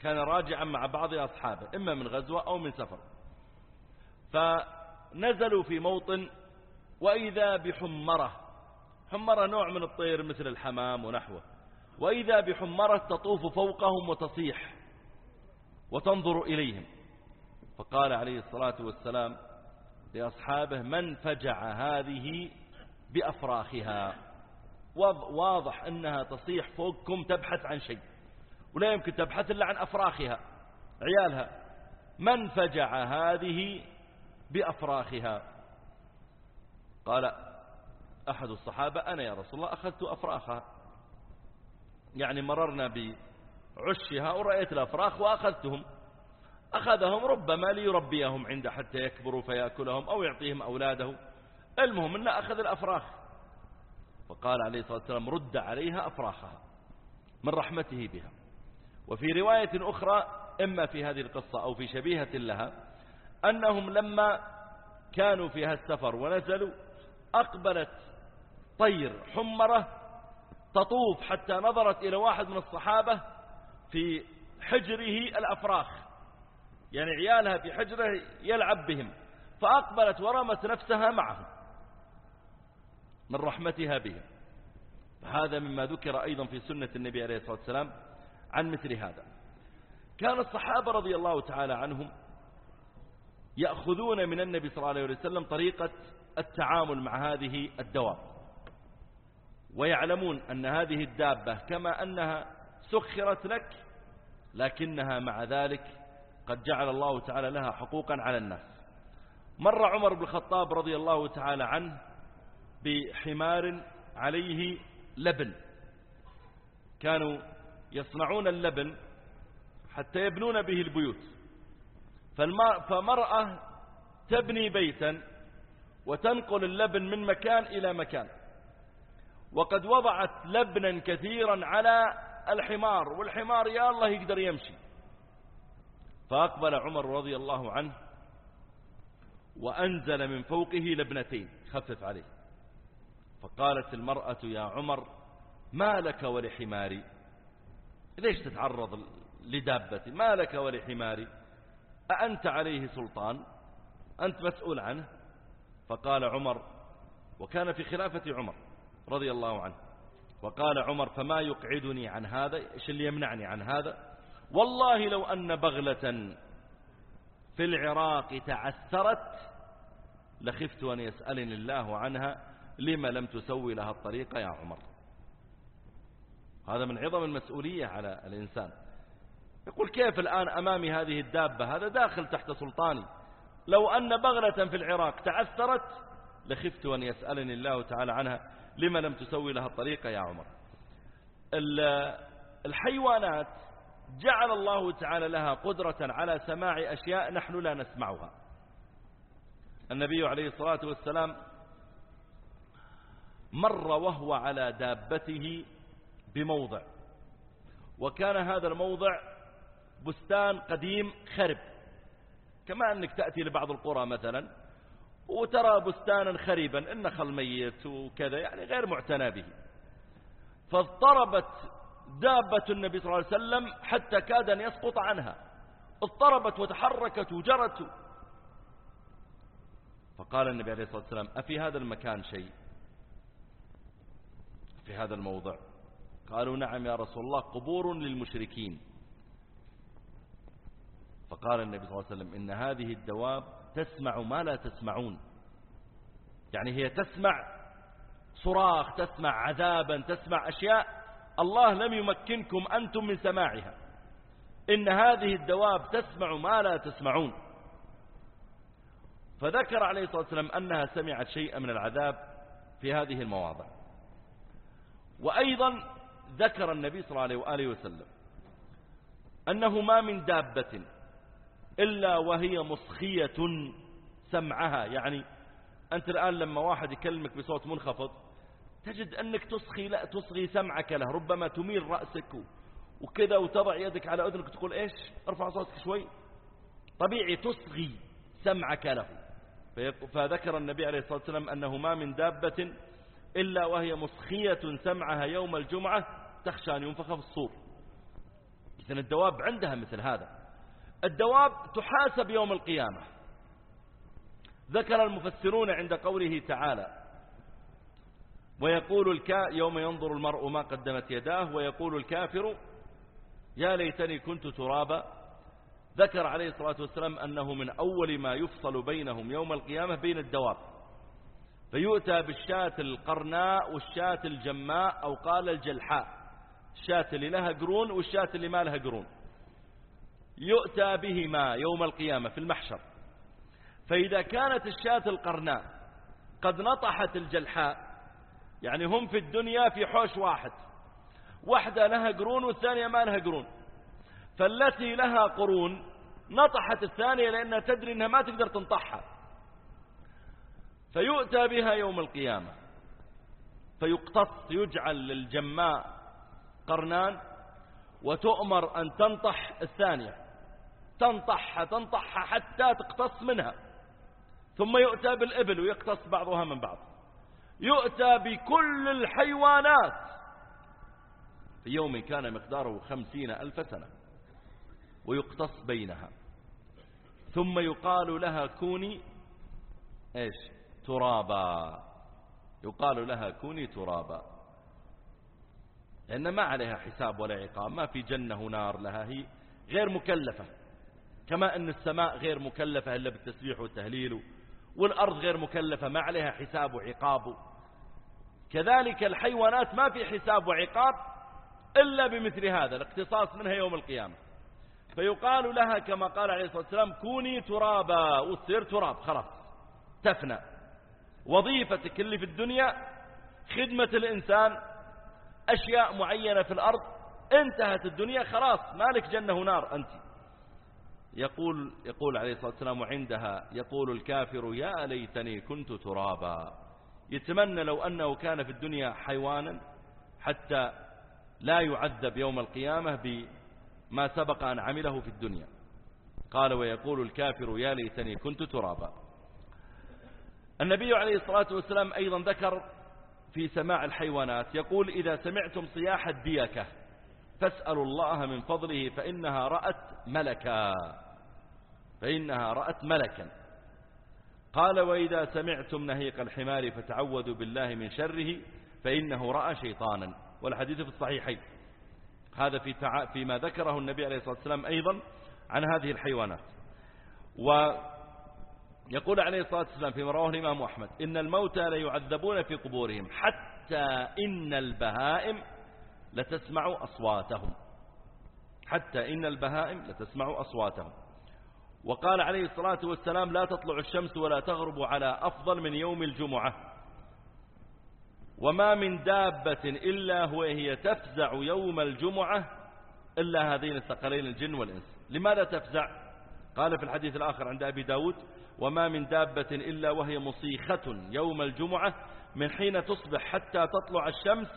Speaker 1: كان راجعا مع بعض أصحابه إما من غزوة أو من سفر ف. نزلوا في موطن وإذا بحمرة حمرة نوع من الطير مثل الحمام ونحوه وإذا بحمرة تطوف فوقهم وتصيح وتنظر إليهم فقال عليه الصلاة والسلام لأصحابه من فجع هذه بأفراخها واضح أنها تصيح فوقكم تبحث عن شيء ولا يمكن تبحث إلا عن أفراخها عيالها من فجع هذه بأفراخها قال أحد الصحابة أنا يا رسول الله أخذت أفراخها يعني مررنا بعشها ورأيت الأفراخ وأخذتهم أخذهم ربما ليربيهم عند حتى يكبروا فيأكلهم أو يعطيهم أولاده المهم أنه أخذ الأفراخ فقال عليه الصلاة والسلام رد عليها أفراخها من رحمته بها وفي رواية أخرى إما في هذه القصة أو في شبيهة لها أنهم لما كانوا في هالسفر ونزلوا أقبلت طير حمرة تطوف حتى نظرت إلى واحد من الصحابة في حجره الأفراخ يعني عيالها في حجره يلعب بهم فأقبلت ورمت نفسها معهم من رحمتها بهم هذا مما ذكر أيضا في سنة النبي عليه الصلاة والسلام عن مثل هذا كان الصحابة رضي الله تعالى عنهم يأخذون من النبي صلى الله عليه وسلم طريقة التعامل مع هذه الدواب ويعلمون أن هذه الدابة كما أنها سخرت لك لكنها مع ذلك قد جعل الله تعالى لها حقوقا على الناس مر عمر بن الخطاب رضي الله تعالى عنه بحمار عليه لبن كانوا يصنعون اللبن حتى يبنون به البيوت فمرأة تبني بيتا وتنقل اللبن من مكان إلى مكان وقد وضعت لبنا كثيرا على الحمار والحمار يا الله يقدر يمشي فأقبل عمر رضي الله عنه وأنزل من فوقه لبنتين خفف عليه فقالت المرأة يا عمر ما لك ولحماري ليش تتعرض لدابتي ما لك ولحماري أأنت عليه سلطان أنت مسؤول عنه فقال عمر وكان في خلافة عمر رضي الله عنه وقال عمر فما يقعدني عن هذا إيش اللي يمنعني عن هذا والله لو أن بغلة في العراق تعثرت لخفت أن يسألني الله عنها لما لم تسوي لها الطريقة يا عمر هذا من عظم المسؤولية على الإنسان يقول كيف الآن أمامي هذه الدابة هذا داخل تحت سلطاني لو أن بغلة في العراق تعثرت لخفت أن يسألني الله تعالى عنها لما لم تسوي لها الطريقة يا عمر الحيوانات جعل الله تعالى لها قدرة على سماع أشياء نحن لا نسمعها النبي عليه الصلاة والسلام مر وهو على دابته بموضع وكان هذا الموضع بستان قديم خرب كما أنك تأتي لبعض القرى مثلا وترى بستانا خريبا النخل ميت وكذا يعني غير معتنى به فاضطربت دابة النبي صلى الله عليه وسلم حتى كاد أن يسقط عنها اضطربت وتحركت وجرت فقال النبي عليه الصلاة والسلام أفي هذا المكان شيء في هذا الموضع قالوا نعم يا رسول الله قبور للمشركين فقال النبي صلى الله عليه وسلم إن هذه الدواب تسمع ما لا تسمعون يعني هي تسمع صراخ تسمع عذابا تسمع أشياء الله لم يمكنكم أنتم من سماعها إن هذه الدواب تسمع ما لا تسمعون فذكر عليه الصلاة والسلام أنها سمعت شيئا من العذاب في هذه المواضع وأيضا ذكر النبي صلى الله عليه وآله وسلم أنه ما من دابة إلا وهي مصخية سمعها يعني أنت الآن لما واحد يكلمك بصوت منخفض تجد أنك تصغي لا تصغي سمعك له ربما تميل رأسك وكذا وتضع يدك على أذنك تقول إيش ارفع صوتك شوي طبيعي تصغي سمعك له فذكر النبي عليه الصلاة والسلام أنه ما من دابة إلا وهي مسخية سمعها يوم الجمعة تخشى أن ينفخ في الصور إذن الدواب عندها مثل هذا الدواب تحاسب يوم القيامة ذكر المفسرون عند قوله تعالى ويقول الكا يوم ينظر المرء ما قدمت يداه ويقول الكافر يا ليتني كنت ترابا ذكر عليه الصلاة والسلام أنه من أول ما يفصل بينهم يوم القيامة بين الدواب فيؤتى بالشاة القرناء والشاة الجماء أو قال الجلحاء الشاة اللي لها قرون والشاة اللي ما لها قرون يؤتى بهما يوم القيامة في المحشر فإذا كانت الشاة القرناء قد نطحت الجلحاء يعني هم في الدنيا في حوش واحد واحدة لها قرون والثانية ما لها قرون فالتي لها قرون نطحت الثانية لأنها تدري أنها ما تقدر تنطحها فيؤتى بها يوم القيامة فيقتص يجعل للجماء قرنان وتؤمر أن تنطح الثانية تنطحها تنطحها حتى تقتص منها ثم يؤتى بالإبل ويقتص بعضها من بعض يؤتى بكل الحيوانات في يوم كان مقداره خمسين ألف سنة ويقتص بينها ثم يقال لها كوني ايش ترابا يقال لها كوني ترابا لأن ما عليها حساب ولا عقاب ما في جنة نار لها هي غير مكلفة كما أن السماء غير مكلفة إلا بالتسبيح والتهليل والأرض غير مكلفة ما عليها حساب وعقاب كذلك الحيوانات ما في حساب وعقاب إلا بمثل هذا الاقتصاص منها يوم القيامة فيقال لها كما قال عليه الصلاة والسلام كوني ترابا وتصير تراب خلاص تفنى وظيفتك اللي في الدنيا خدمة الإنسان أشياء معينة في الأرض انتهت الدنيا خلاص مالك جنة ونار أنت يقول يقول عليه الصلاة والسلام وعندها يقول الكافر يا ليتني كنت ترابا يتمنى لو أنه كان في الدنيا حيوانا حتى لا يعذب يوم القيامة بما سبق أن عمله في الدنيا قال ويقول الكافر يا ليتني كنت ترابا النبي عليه الصلاة والسلام أيضا ذكر في سماع الحيوانات يقول إذا سمعتم صياح الديكة فاسألوا الله من فضله فإنها رأت ملكا فإنها رأت ملكا قال وإذا سمعتم نهيق الحمار فتعوذوا بالله من شره فإنه رأى شيطانا والحديث في الصحيحين هذا في فيما ذكره النبي عليه الصلاة والسلام أيضا عن هذه الحيوانات ويقول عليه الصلاة والسلام في رواه الإمام أحمد إن الموتى ليعذبون في قبورهم حتى إن البهائم لتسمع أصواتهم حتى إن البهائم لتسمع أصواتهم وقال عليه الصلاة والسلام لا تطلع الشمس ولا تغرب على أفضل من يوم الجمعة وما من دابة إلا وهي تفزع يوم الجمعة إلا هذين الثقلين الجن والإنس لماذا تفزع قال في الحديث الآخر عند أبي داود وما من دابة إلا وهي مصيخة يوم الجمعة من حين تصبح حتى تطلع الشمس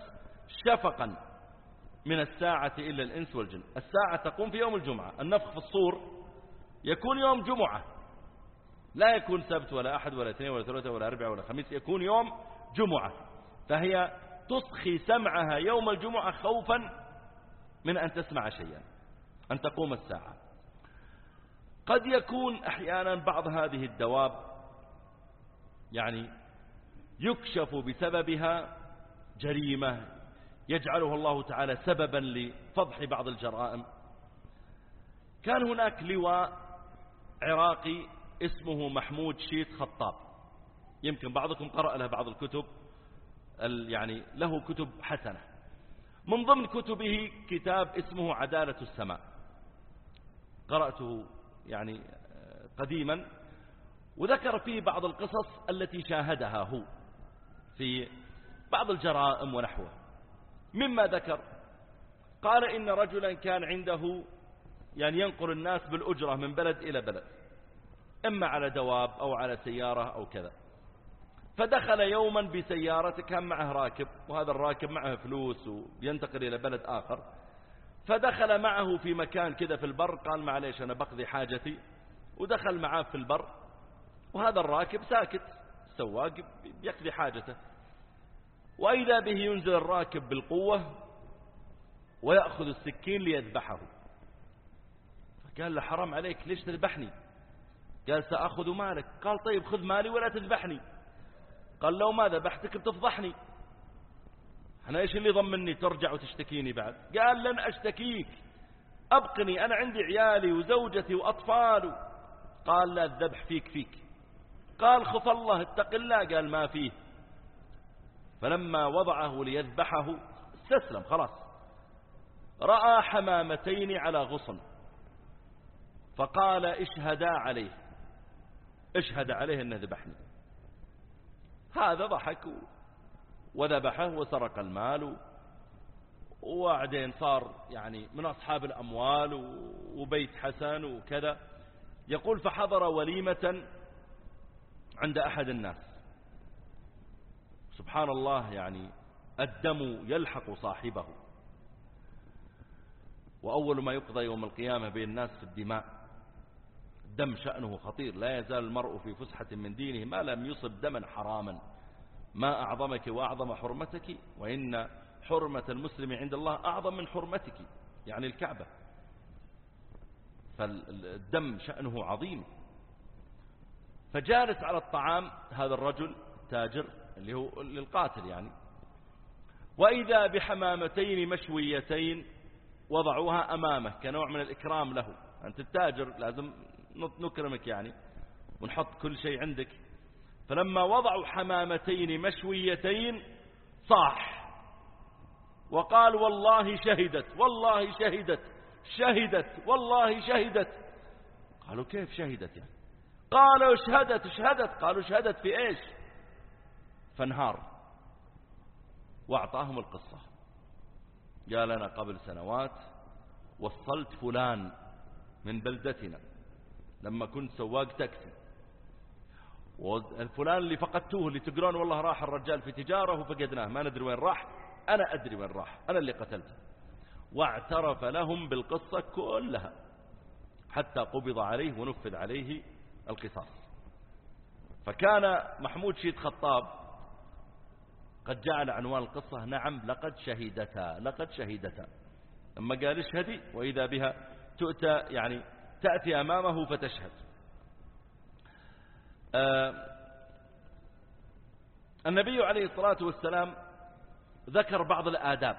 Speaker 1: شفقا من الساعة إلا الإنس والجن الساعة تقوم في يوم الجمعة النفخ في الصور يكون يوم جمعة لا يكون سبت ولا أحد ولا اثنين ولا ثلاثة ولا أربعة ولا خميس يكون يوم جمعة فهي تصخي سمعها يوم الجمعة خوفا من أن تسمع شيئا أن تقوم الساعة قد يكون أحيانا بعض هذه الدواب يعني يكشف بسببها جريمة يجعله الله تعالى سببا لفضح بعض الجرائم كان هناك لواء عراقي اسمه محمود شيت خطاب يمكن بعضكم قرأ له بعض الكتب يعني له كتب حسنة من ضمن كتبه كتاب اسمه عدالة السماء قرأته يعني آه، قديما وذكر فيه بعض القصص التي شاهدها هو في بعض الجرائم ونحوه مما ذكر قال إن رجلا كان عنده يعني ينقل الناس بالأجرة من بلد إلى بلد إما على دواب أو على سيارة أو كذا فدخل يوما بسيارته كان معه راكب وهذا الراكب معه فلوس وينتقل إلى بلد آخر فدخل معه في مكان كذا في البر قال معليش أنا بقضي حاجتي ودخل معاه في البر وهذا الراكب ساكت السواق يقضي حاجته وإذا به ينزل الراكب بالقوة ويأخذ السكين ليذبحه فقال له حرام عليك ليش تذبحني قال سأخذ مالك قال طيب خذ مالي ولا تذبحني قال لو ما ذبحتك بتفضحني أنا إيش اللي ضمني ترجع وتشتكيني بعد قال لن أشتكيك أبقني أنا عندي عيالي وزوجتي وأطفال قال لا الذبح فيك فيك قال خف الله اتق الله قال ما فيه فلما وضعه ليذبحه استسلم خلاص رأى حمامتين على غصن فقال اشهدا عليه اشهد عليه أنه ذبحني هذا ضحك وذبحه وسرق المال وبعدين صار يعني من أصحاب الأموال وبيت حسن وكذا يقول فحضر وليمة عند أحد الناس سبحان الله يعني الدم يلحق صاحبه وأول ما يقضى يوم القيامة بين الناس في الدماء الدم شأنه خطير لا يزال المرء في فسحة من دينه ما لم يصب دما حراما ما أعظمك وأعظم حرمتك وإن حرمة المسلم عند الله أعظم من حرمتك يعني الكعبة فالدم شأنه عظيم فجالس على الطعام هذا الرجل تاجر اللي هو للقاتل يعني وإذا بحمامتين مشويتين وضعوها أمامه كنوع من الإكرام له أنت التاجر لازم نكرمك يعني ونحط كل شيء عندك فلما وضعوا حمامتين مشويتين صاح وقال والله شهدت والله شهدت شهدت والله شهدت قالوا كيف شهدت يعني قالوا اشهدت اشهدت قالوا اشهدت في ايش فانهار وأعطاهم القصة قال أنا قبل سنوات وصلت فلان من بلدتنا لما كنت سواق تاكسي والفلان اللي فقدتوه اللي تقرون والله راح الرجال في تجاره وفقدناه ما ندري وين راح أنا أدري وين راح أنا اللي قتلته واعترف لهم بالقصة كلها حتى قبض عليه ونفذ عليه القصاص فكان محمود شيد خطاب قد جعل عنوان القصة نعم لقد شهدتا لقد شهدتا لما قال اشهدي وإذا بها تؤتى يعني تأتي أمامه فتشهد آه النبي عليه الصلاة والسلام ذكر بعض الآداب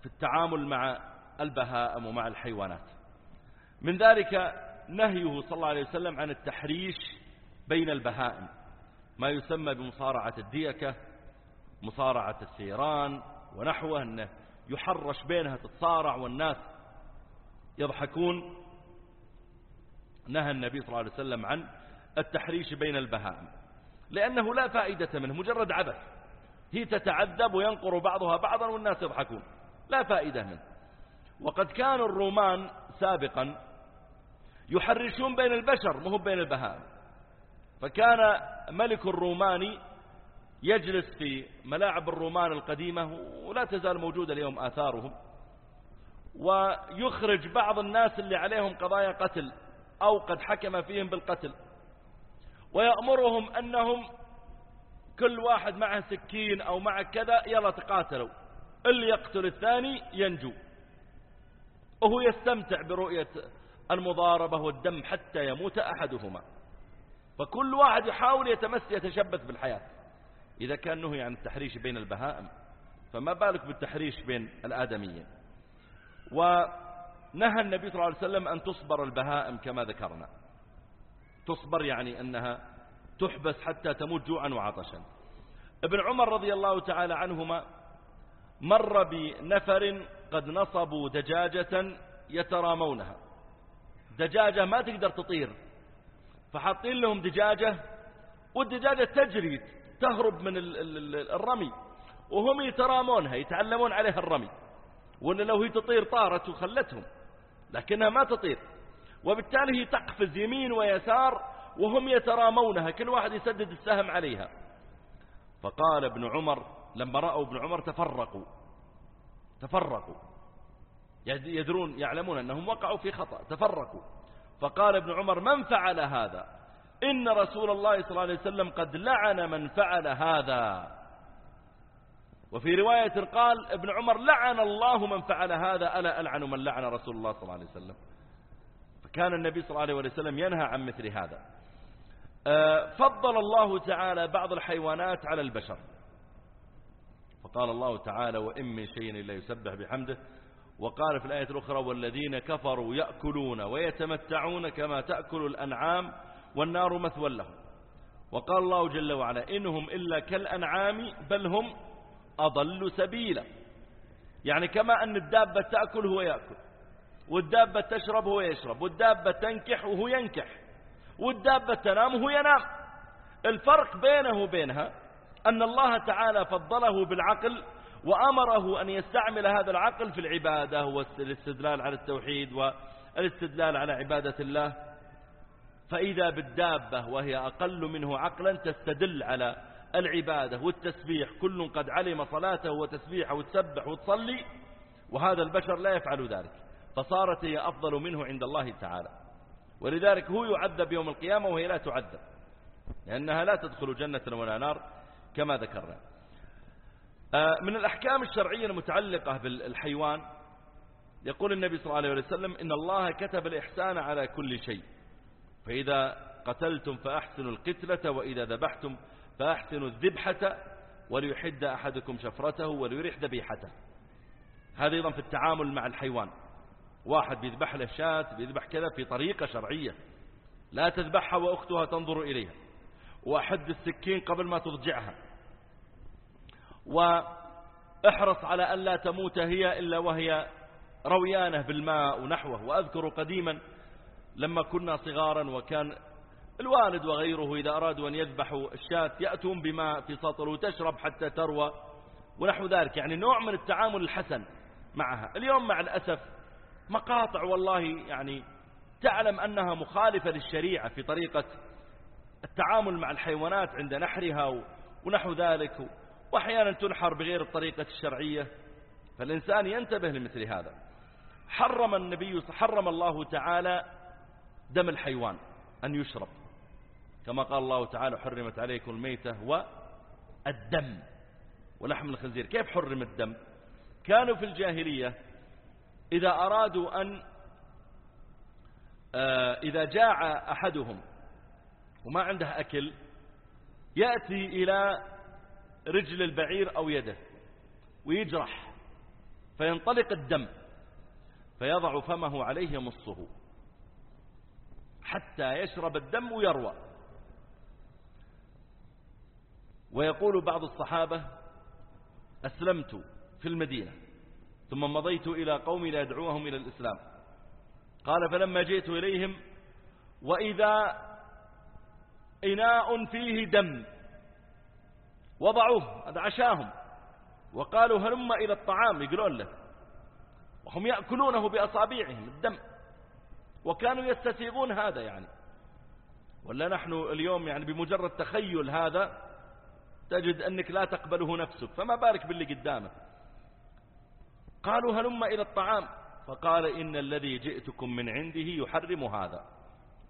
Speaker 1: في التعامل مع البهائم ومع الحيوانات من ذلك نهيه صلى الله عليه وسلم عن التحريش بين البهائم ما يسمى بمصارعة الديكة مصارعة السيران ونحوه أنه يحرش بينها تتصارع والناس يضحكون نهى النبي صلى الله عليه وسلم عن التحريش بين البهائم لأنه لا فائدة منه مجرد عبث هي تتعذب وينقر بعضها بعضا والناس يضحكون لا فائدة منه وقد كان الرومان سابقا يحرشون بين البشر مهم بين البهائم فكان ملك الروماني يجلس في ملاعب الرومان القديمة ولا تزال موجودة اليوم آثارهم ويخرج بعض الناس اللي عليهم قضايا قتل أو قد حكم فيهم بالقتل ويأمرهم أنهم كل واحد معه سكين أو معه كذا يلا تقاتلوا اللي يقتل الثاني ينجو وهو يستمتع برؤية المضاربة والدم حتى يموت أحدهما فكل واحد يحاول يتمس يتشبث بالحياة إذا كان نهي عن التحريش بين البهائم فما بالك بالتحريش بين الآدميين ونهى النبي صلى الله عليه وسلم أن تصبر البهائم كما ذكرنا تصبر يعني أنها تحبس حتى تموت جوعا وعطشا ابن عمر رضي الله تعالى عنهما مر بنفر قد نصبوا دجاجة يترامونها دجاجة ما تقدر تطير فحاطين لهم دجاجة والدجاجة تجري تهرب من الرمي وهم يترامونها يتعلمون عليها الرمي وأن لو هي تطير طارت وخلتهم لكنها ما تطير وبالتالي هي تقفز يمين ويسار وهم يترامونها كل واحد يسدد السهم عليها فقال ابن عمر لما رأوا ابن عمر تفرقوا تفرقوا يدرون يعلمون أنهم وقعوا في خطأ تفرقوا فقال ابن عمر من فعل هذا إن رسول الله صلى الله عليه وسلم قد لعن من فعل هذا وفي رواية قال ابن عمر لعن الله من فعل هذا ألا ألعن من لعن رسول الله صلى الله عليه وسلم فكان النبي صلى الله عليه وسلم ينهى عن مثل هذا آه، فضل الله تعالى بعض الحيوانات على البشر فقال الله تعالى وإن من شيء إلا يسبح بحمده وقال في الآية الأخرى والذين كفروا يأكلون ويتمتعون كما تأكل الأنعام والنار مثوى لهم وقال الله جل وعلا إنهم إلا كالأنعام بل هم أضل سبيلا يعني كما أن الدابة تأكل هو يأكل والدابة تشرب هو يشرب والدابة تنكح وهو ينكح والدابة تنام وهو ينام الفرق بينه وبينها أن الله تعالى فضله بالعقل وأمره أن يستعمل هذا العقل في العبادة والاستدلال على التوحيد والاستدلال على عبادة الله فإذا بالدابة وهي أقل منه عقلا تستدل على العبادة والتسبيح كل قد علم صلاته وتسبيحه وتسبح وتصلي وهذا البشر لا يفعل ذلك فصارت هي أفضل منه عند الله تعالى ولذلك هو يعذب يوم القيامة وهي لا تعذب لأنها لا تدخل جنة ولا نار كما ذكرنا آه، من الأحكام الشرعية المتعلقة بالحيوان يقول النبي صلى الله عليه وسلم إن الله كتب الإحسان على كل شيء فإذا قتلتم فأحسنوا القتلة وإذا ذبحتم فأحسنوا الذبحة وليحد أحدكم شفرته وليرح ذبيحته هذا أيضا في التعامل مع الحيوان واحد بيذبح له شاة بيذبح كذا في طريقة شرعية لا تذبحها وأختها تنظر إليها وأحد السكين قبل ما تضجعها واحرص على أن لا تموت هي إلا وهي رويانه بالماء ونحوه وأذكر قديما لما كنا صغارا وكان الوالد وغيره إذا أرادوا أن يذبحوا الشاة يأتون بما في سطل وتشرب حتى تروى ونحو ذلك يعني نوع من التعامل الحسن معها اليوم مع الأسف مقاطع والله يعني تعلم أنها مخالفة للشريعة في طريقة التعامل مع الحيوانات عند نحرها ونحو ذلك وأحيانا تنحر بغير الطريقة الشرعية فالإنسان ينتبه لمثل هذا حرم النبي حرم الله تعالى دم الحيوان أن يشرب كما قال الله تعالى حرمت عليكم الميتة والدم ولحم الخنزير كيف حرم الدم كانوا في الجاهلية إذا أرادوا أن آه، إذا جاع أحدهم وما عنده أكل يأتي إلى رجل البعير أو يده ويجرح فينطلق الدم فيضع فمه عليه يمصه حتى يشرب الدم ويروى ويقول بعض الصحابة أسلمت في المدينة ثم مضيت إلى قومي لأدعوهم إلى الإسلام قال فلما جئت إليهم وإذا إناء فيه دم وضعوه أدعشاهم عشاهم وقالوا هلم إلى الطعام يقولون له وهم يأكلونه بأصابيعهم الدم وكانوا يستسيغون هذا يعني ولا نحن اليوم يعني بمجرد تخيل هذا تجد أنك لا تقبله نفسك فما بارك باللي قدامك قالوا هلم إلى الطعام فقال إن الذي جئتكم من عنده يحرم هذا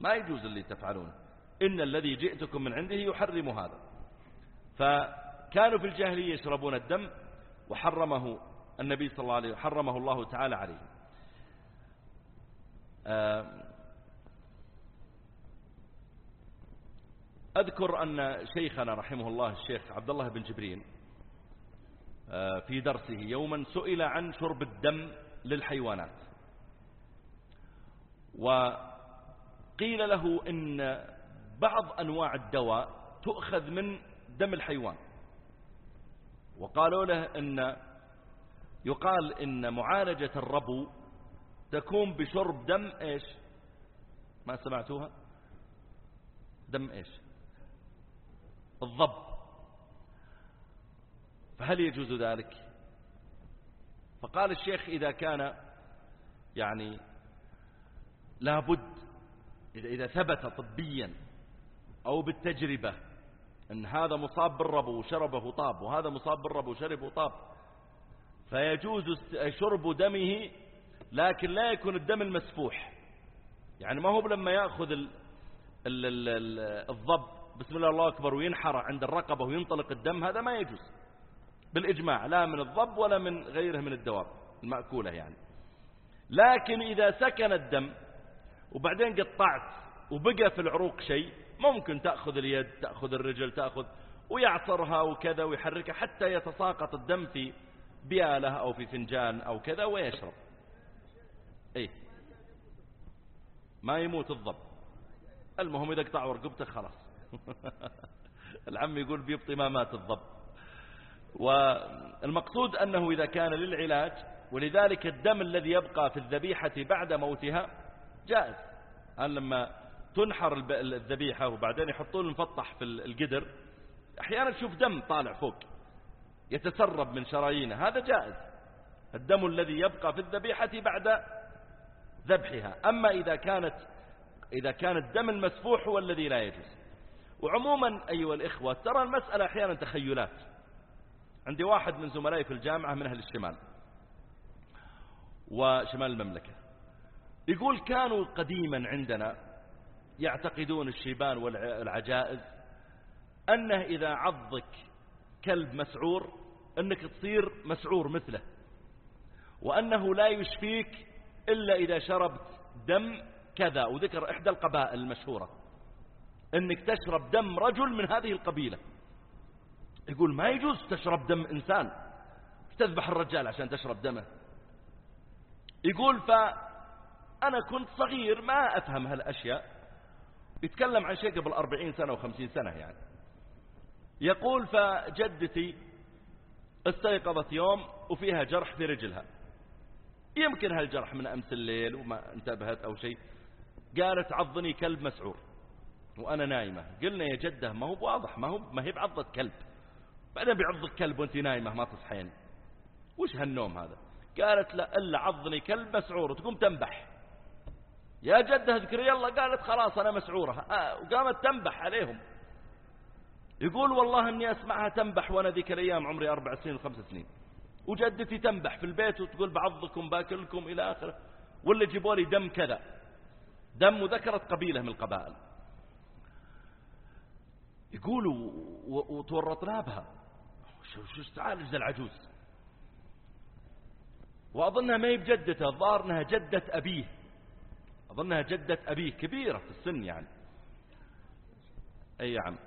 Speaker 1: ما يجوز اللي تفعلونه إن الذي جئتكم من عنده يحرم هذا فكانوا في الجاهلية يشربون الدم وحرمه النبي صلى الله عليه وسلم حرمه الله تعالى عليهم آه، أذكر أن شيخنا رحمه الله الشيخ عبد الله بن جبرين آه، في درسه يوما سئل عن شرب الدم للحيوانات وقيل له إن بعض أنواع الدواء تؤخذ من دم الحيوان وقالوا له إن يقال إن معالجة الربو تكون بشرب دم ايش ما سمعتوها دم ايش الضب فهل يجوز ذلك فقال الشيخ إذا كان يعني لابد إذا ثبت طبيا أو بالتجربة أن هذا مصاب بالربو وشربه طاب وهذا مصاب بالربو وشربه طاب فيجوز شرب دمه لكن لا يكون الدم المسفوح يعني ما هو لما يأخذ ال ال ال ال الضب بسم الله الله أكبر وينحر عند الرقبة وينطلق الدم هذا ما يجوز بالإجماع لا من الضب ولا من غيره من الدواب المأكولة يعني لكن إذا سكن الدم وبعدين قطعت وبقى في العروق شيء ممكن تأخذ اليد تأخذ الرجل تأخذ ويعصرها وكذا ويحركها حتى يتساقط الدم في بياله أو في فنجان أو كذا ويشرب ما يموت الضب المهم إذا قطعوا رقبته خلاص العم يقول بيبطي ما مات الضب والمقصود أنه إذا كان للعلاج ولذلك الدم الذي يبقى في الذبيحة بعد موتها جائز أن لما تنحر الذبيحة وبعدين يحطون المفطح في القدر أحيانا تشوف دم طالع فوق يتسرب من شرايينه هذا جائز الدم الذي يبقى في الذبيحة بعد ذبحها أما إذا كانت إذا كان الدم المسفوح هو الذي لا يجوز وعموما أيها الإخوة ترى المسألة أحيانا تخيلات عندي واحد من زملائي في الجامعة من أهل الشمال وشمال المملكة يقول كانوا قديما عندنا يعتقدون الشيبان والعجائز أنه إذا عضك كلب مسعور أنك تصير مسعور مثله وأنه لا يشفيك إلا إذا شربت دم كذا وذكر إحدى القبائل المشهورة أنك تشرب دم رجل من هذه القبيلة يقول ما يجوز تشرب دم إنسان تذبح الرجال عشان تشرب دمه يقول فأنا كنت صغير ما أفهم هالأشياء يتكلم عن شيء قبل أربعين سنة وخمسين سنة يعني يقول فجدتي استيقظت يوم وفيها جرح في رجلها يمكن هالجرح من أمس الليل وما انتبهت أو شيء قالت عضني كلب مسعور وأنا نايمة قلنا يا جدة ما هو واضح ما هو ما هي بعضة كلب بعدين بيعضك كلب وانت نايمة ما تصحين وش هالنوم هذا قالت لا إلا عضني كلب مسعور وتقوم تنبح يا جدة اذكري الله قالت خلاص أنا مسعورة آه وقامت تنبح عليهم يقول والله أني أسمعها تنبح وأنا ذيك الأيام عمري أربع سنين وخمس سنين وجدتي تنبح في البيت وتقول بعضكم باكلكم إلى آخره ولا جيبوا لي دم كذا دم وذكرت قبيلة من القبائل يقولوا وتورطنا بها شو شو تعالج ذا العجوز وأظنها ما هي بجدته الظاهر أنها جدة أبيه أظنها جدة أبيه كبيرة في السن يعني أي عم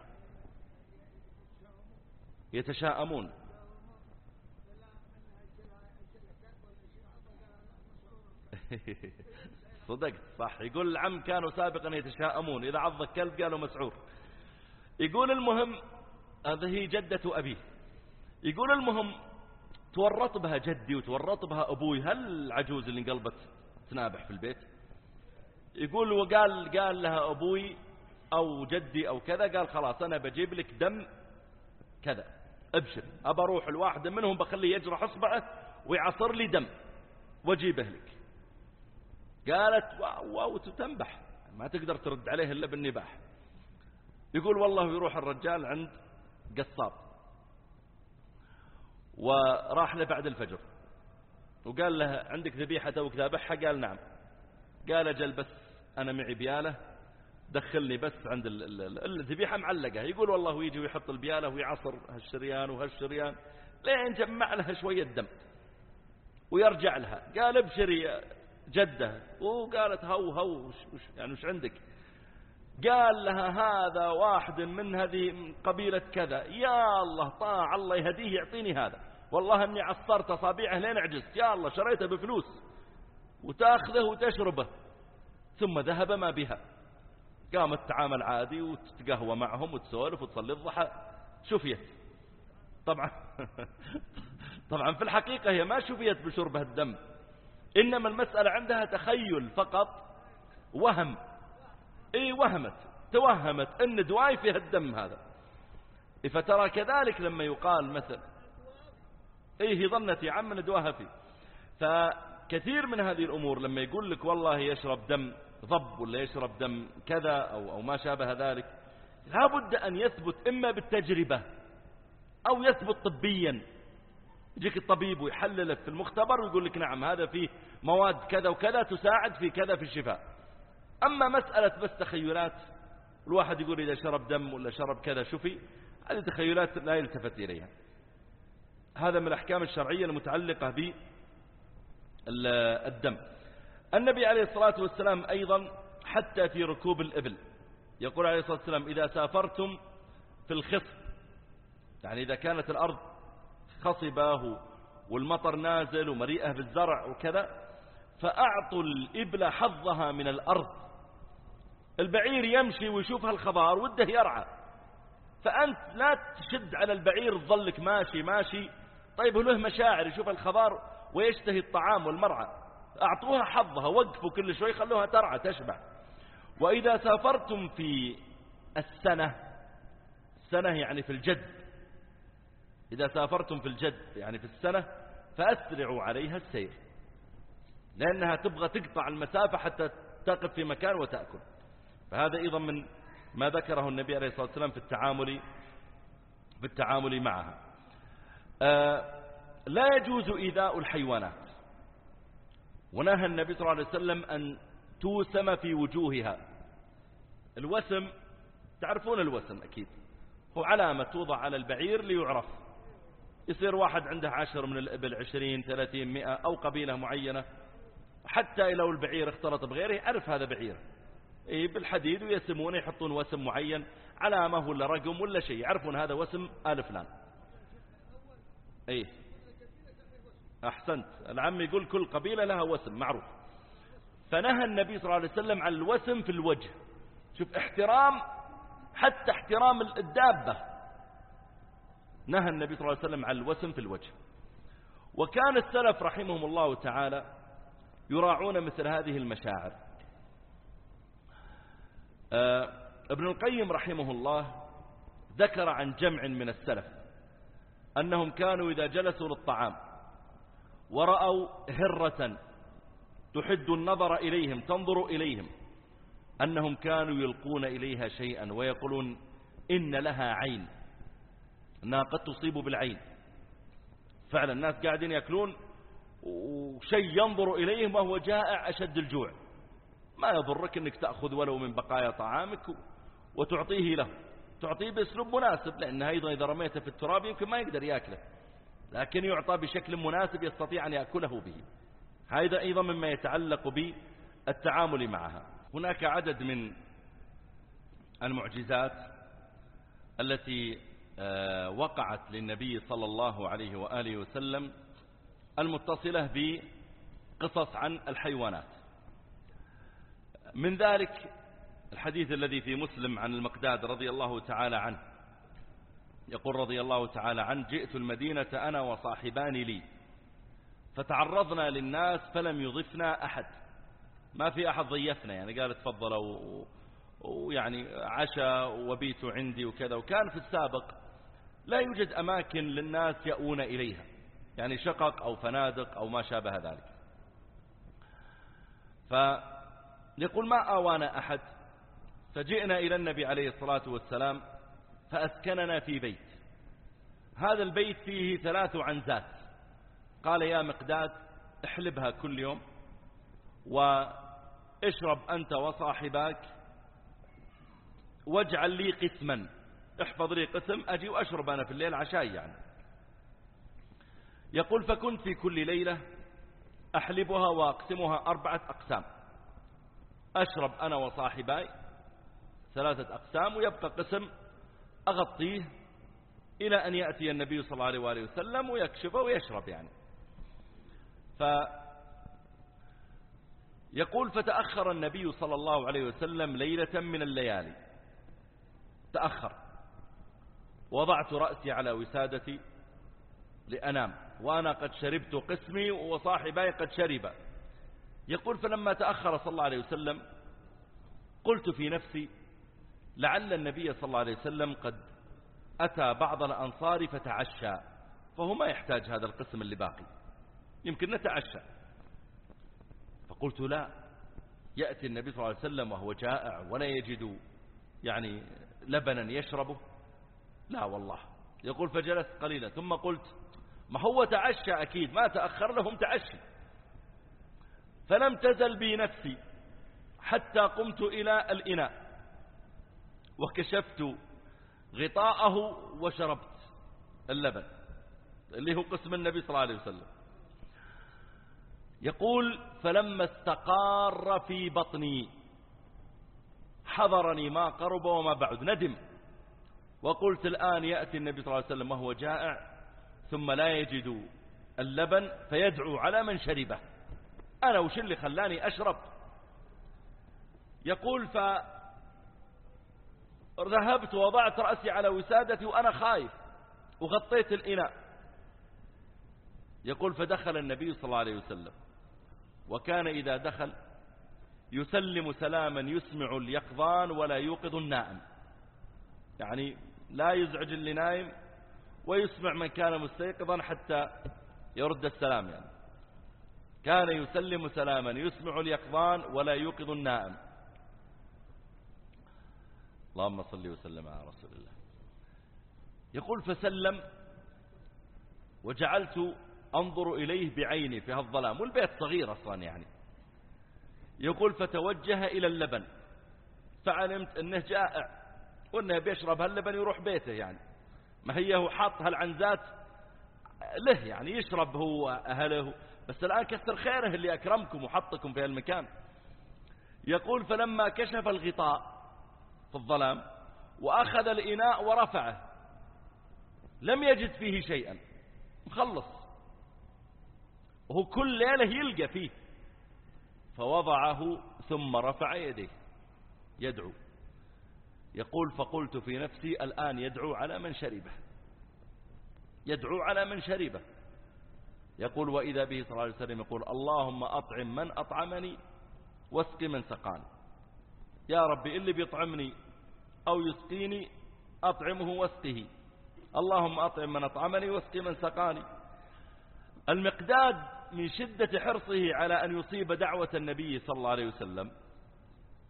Speaker 1: يتشاءمون صدقت صح يقول العم كانوا سابقا يتشاءمون إذا عض الكلب قالوا مسعور يقول المهم هذه جدة أبيه يقول المهم تورط بها جدي وتورط بها أبوي هل العجوز اللي انقلبت تنابح في البيت يقول وقال قال لها أبوي أو جدي أو كذا قال خلاص أنا بجيب لك دم كذا أبشر أبى أروح الواحد منهم بخليه يجرح أصبعه ويعصر لي دم وأجيبه لك قالت واو واو ما تقدر ترد عليه إلا بالنباح يقول والله يروح الرجال عند قصاب وراح له بعد الفجر وقال له عندك ذبيحة توك ذابحها قال نعم قال أجل بس أنا معي بياله دخلني بس عند الذبيحة معلقة يقول والله يجي ويحط البياله ويعصر هالشريان وهالشريان لين جمع لها شوية دم ويرجع لها قال ابشري جده وقالت هو هو يعني وش عندك قال لها هذا واحد من هذه قبيلة كذا يا الله طاع الله يهديه يعطيني هذا والله اني عصرت اصابعه لين عجزت يا الله شريته بفلوس وتاخذه وتشربه ثم ذهب ما بها قامت تعامل عادي وتتقهوى معهم وتسولف وتصلي الضحى شفيت طبعا طبعا في الحقيقة هي ما شفيت بشربه الدم إنما المسألة عندها تخيل فقط وهم إيه وهمت توهمت أن دواي فيها الدم هذا فترى كذلك لما يقال مثلا إيه ظنت يا عم ندواها فيه فكثير من هذه الأمور لما يقول لك والله يشرب دم ضب ولا يشرب دم كذا أو, أو ما شابه ذلك لابد أن يثبت إما بالتجربة أو يثبت طبيا يجيك الطبيب ويحللك في المختبر ويقول لك نعم هذا فيه مواد كذا وكذا تساعد في كذا في الشفاء أما مسألة بس تخيلات الواحد يقول إذا شرب دم ولا شرب كذا شفي هذه تخيلات لا يلتفت إليها هذا من الأحكام الشرعية المتعلقة بالدم النبي عليه الصلاة والسلام أيضا حتى في ركوب الإبل يقول عليه الصلاة والسلام إذا سافرتم في الخصب يعني إذا كانت الأرض قصباه والمطر نازل ومريئة بالزرع وكذا فأعطوا الإبل حظها من الأرض البعير يمشي ويشوف هالخضار وده يرعى فأنت لا تشد على البعير تظلك ماشي ماشي طيب له مشاعر يشوف الخضار ويشتهي الطعام والمرعى أعطوها حظها وقفوا كل شوي خلوها ترعى تشبع وإذا سافرتم في السنة السنة يعني في الجد إذا سافرتم في الجد يعني في السنة فأسرعوا عليها السير لأنها تبغى تقطع المسافة حتى تقف في مكان وتأكل فهذا أيضا من ما ذكره النبي عليه الصلاة والسلام في التعامل في التعامل معها آه لا يجوز إيذاء الحيوانات ونهى النبي صلى الله عليه وسلم أن توسم في وجوهها الوسم تعرفون الوسم أكيد هو علامة توضع على البعير ليعرف يصير واحد عنده عشر من الإبل عشرين ثلاثين مئة أو قبيلة معينة حتى لو البعير اختلط بغيره أعرف هذا بعير إيه، بالحديد ويسمونه يحطون وسم معين علامة ولا رقم ولا شيء يعرفون هذا وسم آل فلان أي أحسنت العم يقول كل قبيلة لها وسم معروف فنهى النبي صلى الله عليه وسلم عن الوسم في الوجه شوف احترام حتى احترام الدابة نهى النبي صلى الله عليه وسلم عن الوسم في الوجه وكان السلف رحمهم الله تعالى يراعون مثل هذه المشاعر آه، ابن القيم رحمه الله ذكر عن جمع من السلف أنهم كانوا إذا جلسوا للطعام ورأوا هرة تحد النظر إليهم تنظر إليهم أنهم كانوا يلقون إليها شيئا ويقولون إن لها عين أنها قد تصيب بالعين فعلا الناس قاعدين يأكلون وشيء ينظر إليه وهو جائع أشد الجوع ما يضرك أنك تأخذ ولو من بقايا طعامك وتعطيه له تعطيه بأسلوب مناسب لأنه أيضا إذا رميته في التراب يمكن ما يقدر يأكله لكن يعطى بشكل مناسب يستطيع أن يأكله به هذا أيضا مما يتعلق بالتعامل معها هناك عدد من المعجزات التي آه، وقعت للنبي صلى الله عليه وآله وسلم المتصلة بقصص عن الحيوانات من ذلك الحديث الذي في مسلم عن المقداد رضي الله تعالى عنه يقول رضي الله تعالى عنه جئت المدينة أنا وصاحبان لي فتعرضنا للناس فلم يضفنا أحد ما في أحد ضيفنا يعني قال تفضلوا ويعني عشاء وبيتوا عندي وكذا وكان في السابق لا يوجد أماكن للناس يأون إليها يعني شقق أو فنادق أو ما شابه ذلك فيقول ما آوانا أحد فجئنا إلى النبي عليه الصلاة والسلام فأسكننا في بيت هذا البيت فيه ثلاث عنزات قال يا مقداد احلبها كل يوم واشرب أنت وصاحباك واجعل لي قسما احفظ لي قسم أجي وأشرب أنا في الليل عشاء يعني يقول فكنت في كل ليلة أحلبها وأقسمها أربعة أقسام أشرب أنا وصاحباي ثلاثة أقسام ويبقى قسم أغطيه إلى أن يأتي النبي صلى الله عليه وآله وسلم ويكشفه ويشرب يعني ف يقول فتأخر النبي صلى الله عليه وسلم ليلة من الليالي تأخر وضعت رأسي على وسادتي لأنام وأنا قد شربت قسمي وصاحباي قد شرب يقول فلما تأخر صلى الله عليه وسلم قلت في نفسي لعل النبي صلى الله عليه وسلم قد أتى بعض الأنصار فتعشى فهو ما يحتاج هذا القسم اللي باقي يمكن نتعشى فقلت لا يأتي النبي صلى الله عليه وسلم وهو جائع ولا يجد يعني لبنا يشربه لا والله يقول فجلست قليلا ثم قلت ما هو تعشى أكيد ما تأخر لهم تعشي فلم تزل بي نفسي حتى قمت إلى الإناء وكشفت غطاءه وشربت اللبن اللي هو قسم النبي صلى الله عليه وسلم يقول فلما استقار في بطني حضرني ما قرب وما بعد ندم وقلت الآن يأتي النبي صلى الله عليه وسلم وهو جائع ثم لا يجد اللبن فيدعو على من شربه أنا وش اللي خلاني أشرب يقول فذهبت وضعت رأسي على وسادتي وأنا خايف وغطيت الإناء يقول فدخل النبي صلى الله عليه وسلم وكان إذا دخل يسلم سلاما يسمع اليقظان ولا يوقظ النائم يعني لا يزعج اللي نايم ويسمع من كان مستيقظا حتى يرد السلام يعني كان يسلم سلاما يسمع اليقظان ولا يوقظ النائم اللهم صل وسلم على رسول الله يقول فسلم وجعلت أنظر إليه بعيني في هالظلام والبيت صغير أصلا يعني يقول فتوجه إلى اللبن فعلمت أنه جائع وانه بيشرب هاللبن يروح بيته يعني ما هي هو حط هالعنزات له يعني يشرب هو أهله بس الآن كثر خيره اللي أكرمكم وحطكم في هالمكان يقول فلما كشف الغطاء في الظلام وأخذ الإناء ورفعه لم يجد فيه شيئا مخلص وهو كل ليلة يلقى فيه فوضعه ثم رفع يديه يدعو يقول فقلت في نفسي الآن يدعو على من شربه يدعو على من شربه يقول وإذا به صلى الله عليه وسلم يقول اللهم أطعم من أطعمني واسق من سقاني يا ربي اللي بيطعمني أو يسقيني أطعمه واسقه اللهم أطعم من أطعمني واسقي من سقاني المقداد من شدة حرصه على أن يصيب دعوة النبي صلى الله عليه وسلم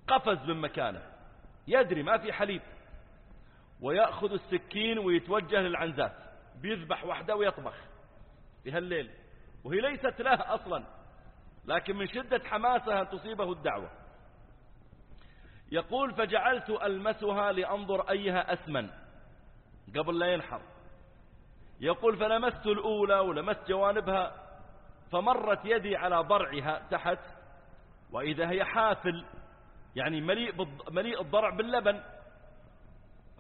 Speaker 1: قفز من مكانه يدري ما في حليب ويأخذ السكين ويتوجه للعنزات بيذبح وحده ويطبخ في هالليل وهي ليست له أصلا لكن من شدة حماسها تصيبه الدعوة يقول فجعلت ألمسها لأنظر أيها أسمن قبل لا ينحر يقول فلمست الأولى ولمست جوانبها فمرت يدي على ضرعها تحت وإذا هي حافل يعني مليء, مليء الضرع باللبن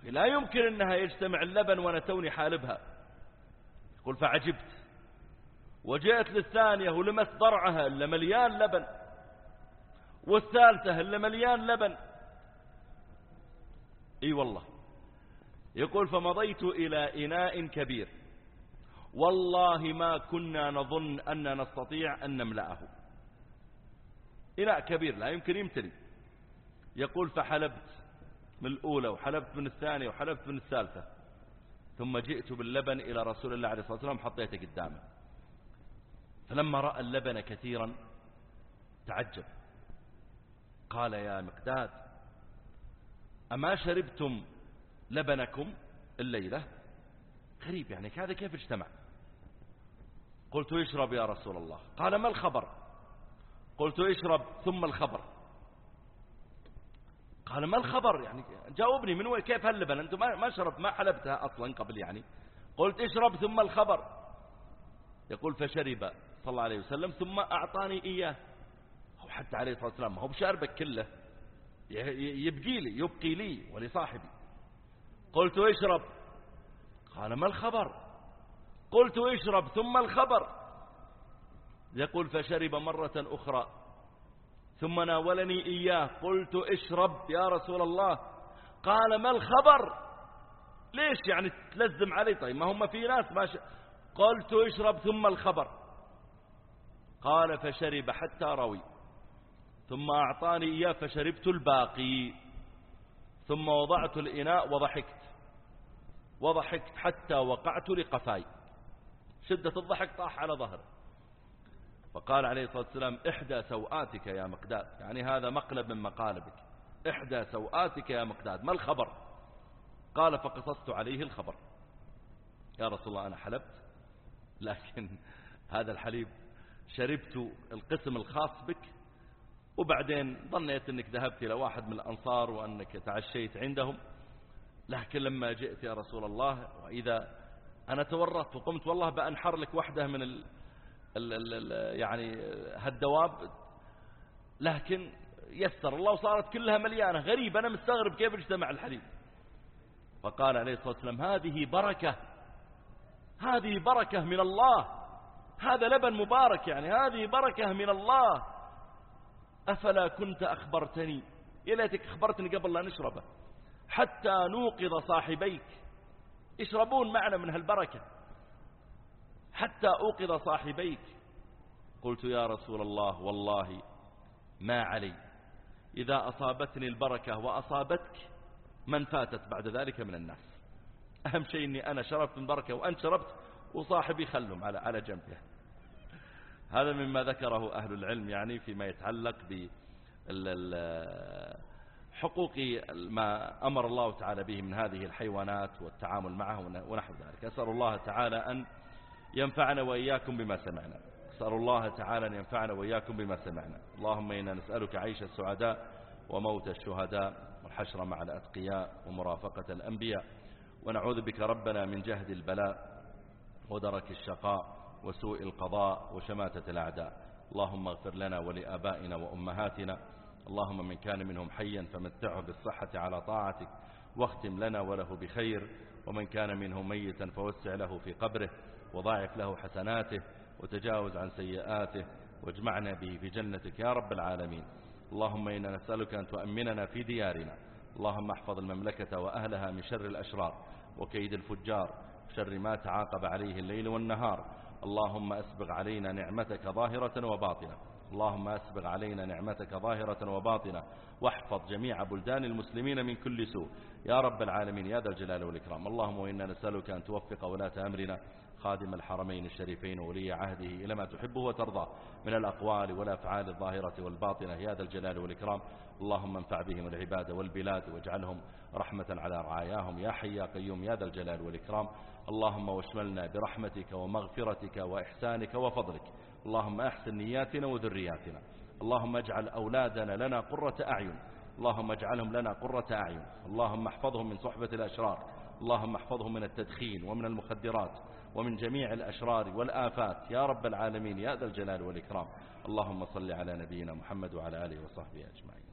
Speaker 1: لا يمكن أنها يجتمع اللبن وأنا توني حالبها يقول فعجبت وجئت للثانية ولمس ضرعها إلا مليان لبن والثالثة إلا مليان لبن اي والله يقول فمضيت إلى إناء كبير والله ما كنا نظن أن نستطيع أن نملأه إناء كبير لا يمكن يمتلي يقول فحلبت من الأولى وحلبت من الثانية وحلبت من الثالثة ثم جئت باللبن إلى رسول الله عليه الصلاة والسلام حطيته قدامه فلما رأى اللبن كثيرا تعجب قال يا مقداد أما شربتم لبنكم الليلة غريب يعني هذا كيف اجتمع قلت اشرب يا رسول الله قال ما الخبر قلت اشرب ثم الخبر قال ما الخبر يعني جاوبني من وين كيف هاللبن أنت ما شربت ما حلبتها أصلا قبل يعني قلت اشرب ثم الخبر يقول فشرب صلى الله عليه وسلم ثم أعطاني إياه هو حتى عليه الصلاة والسلام ما هو بشاربك كله يبقي لي يبقي لي ولصاحبي قلت اشرب قال ما الخبر قلت اشرب ثم الخبر يقول فشرب مرة أخرى ثم ناولني إياه قلت اشرب يا رسول الله قال ما الخبر ليش يعني تلزم علي طيب ما هم في ناس ما ش... قلت اشرب ثم الخبر قال فشرب حتى روي ثم أعطاني إياه فشربت الباقي ثم وضعت الإناء وضحكت وضحكت حتى وقعت لقفاي شدة الضحك طاح على ظهري فقال عليه الصلاة والسلام إحدى سوآتك يا مقداد يعني هذا مقلب من مقالبك إحدى سوآتك يا مقداد ما الخبر قال فقصصت عليه الخبر يا رسول الله أنا حلبت لكن هذا الحليب شربت القسم الخاص بك وبعدين ظنيت أنك ذهبت إلى واحد من الأنصار وأنك تعشيت عندهم لكن لما جئت يا رسول الله وإذا أنا تورطت وقمت والله بأنحر لك وحده من الـ الـ الـ يعني هالدواب لكن يسر الله وصارت كلها مليانة غريب أنا مستغرب كيف اجتمع الحليب فقال عليه الصلاة والسلام هذه بركة هذه بركة من الله هذا لبن مبارك يعني هذه بركة من الله أفلا كنت أخبرتني يا ليتك أخبرتني قبل لا نشربه حتى نوقظ صاحبيك يشربون معنا من هالبركة حتى أوقظ صاحبيك قلت يا رسول الله والله ما علي إذا أصابتني البركة وأصابتك من فاتت بعد ذلك من الناس أهم شيء أني أنا شربت من بركة وأنت شربت وصاحبي خلهم على على جنبه هذا مما ذكره أهل العلم يعني فيما يتعلق بحقوق ما أمر الله تعالى به من هذه الحيوانات والتعامل معه ونحو ذلك أسأل الله تعالى أن ينفعنا وإياكم بما سمعنا أسأل الله تعالى أن ينفعنا وإياكم بما سمعنا اللهم إنا نسألك عيش السعداء وموت الشهداء والحشر مع الأتقياء ومرافقة الأنبياء ونعوذ بك ربنا من جهد البلاء ودرك الشقاء وسوء القضاء وشماتة الأعداء اللهم اغفر لنا ولآبائنا وأمهاتنا اللهم من كان منهم حيا فمتعه بالصحة على طاعتك واختم لنا وله بخير ومن كان منهم ميتا فوسع له في قبره وضاعف له حسناته وتجاوز عن سيئاته واجمعنا به في جنتك يا رب العالمين اللهم إنا نسألك أن تؤمننا في ديارنا اللهم احفظ المملكة وأهلها من شر الأشرار وكيد الفجار شر ما تعاقب عليه الليل والنهار اللهم أسبغ علينا نعمتك ظاهرة وباطنة اللهم أسبغ علينا نعمتك ظاهرة وباطنة واحفظ جميع بلدان المسلمين من كل سوء يا رب العالمين يا ذا الجلال والإكرام اللهم إنا نسألك أن توفق ولاة أمرنا خادم الحرمين الشريفين ولي عهده إلى ما تحبه وترضاه من الأقوال والأفعال الظاهرة والباطنة يا ذا الجلال والإكرام اللهم انفع بهم العباد والبلاد واجعلهم رحمة على رعاياهم يا حي يا قيوم يا ذا الجلال والإكرام اللهم واشملنا برحمتك ومغفرتك وإحسانك وفضلك اللهم أحسن نياتنا وذرياتنا اللهم اجعل أولادنا لنا قرة أعين اللهم اجعلهم لنا قرة أعين اللهم احفظهم من صحبة الأشرار اللهم احفظهم من التدخين ومن المخدرات ومن جميع الأشرار والآفات يا رب العالمين يا ذا الجلال والإكرام اللهم صل على نبينا محمد وعلى آله وصحبه أجمعين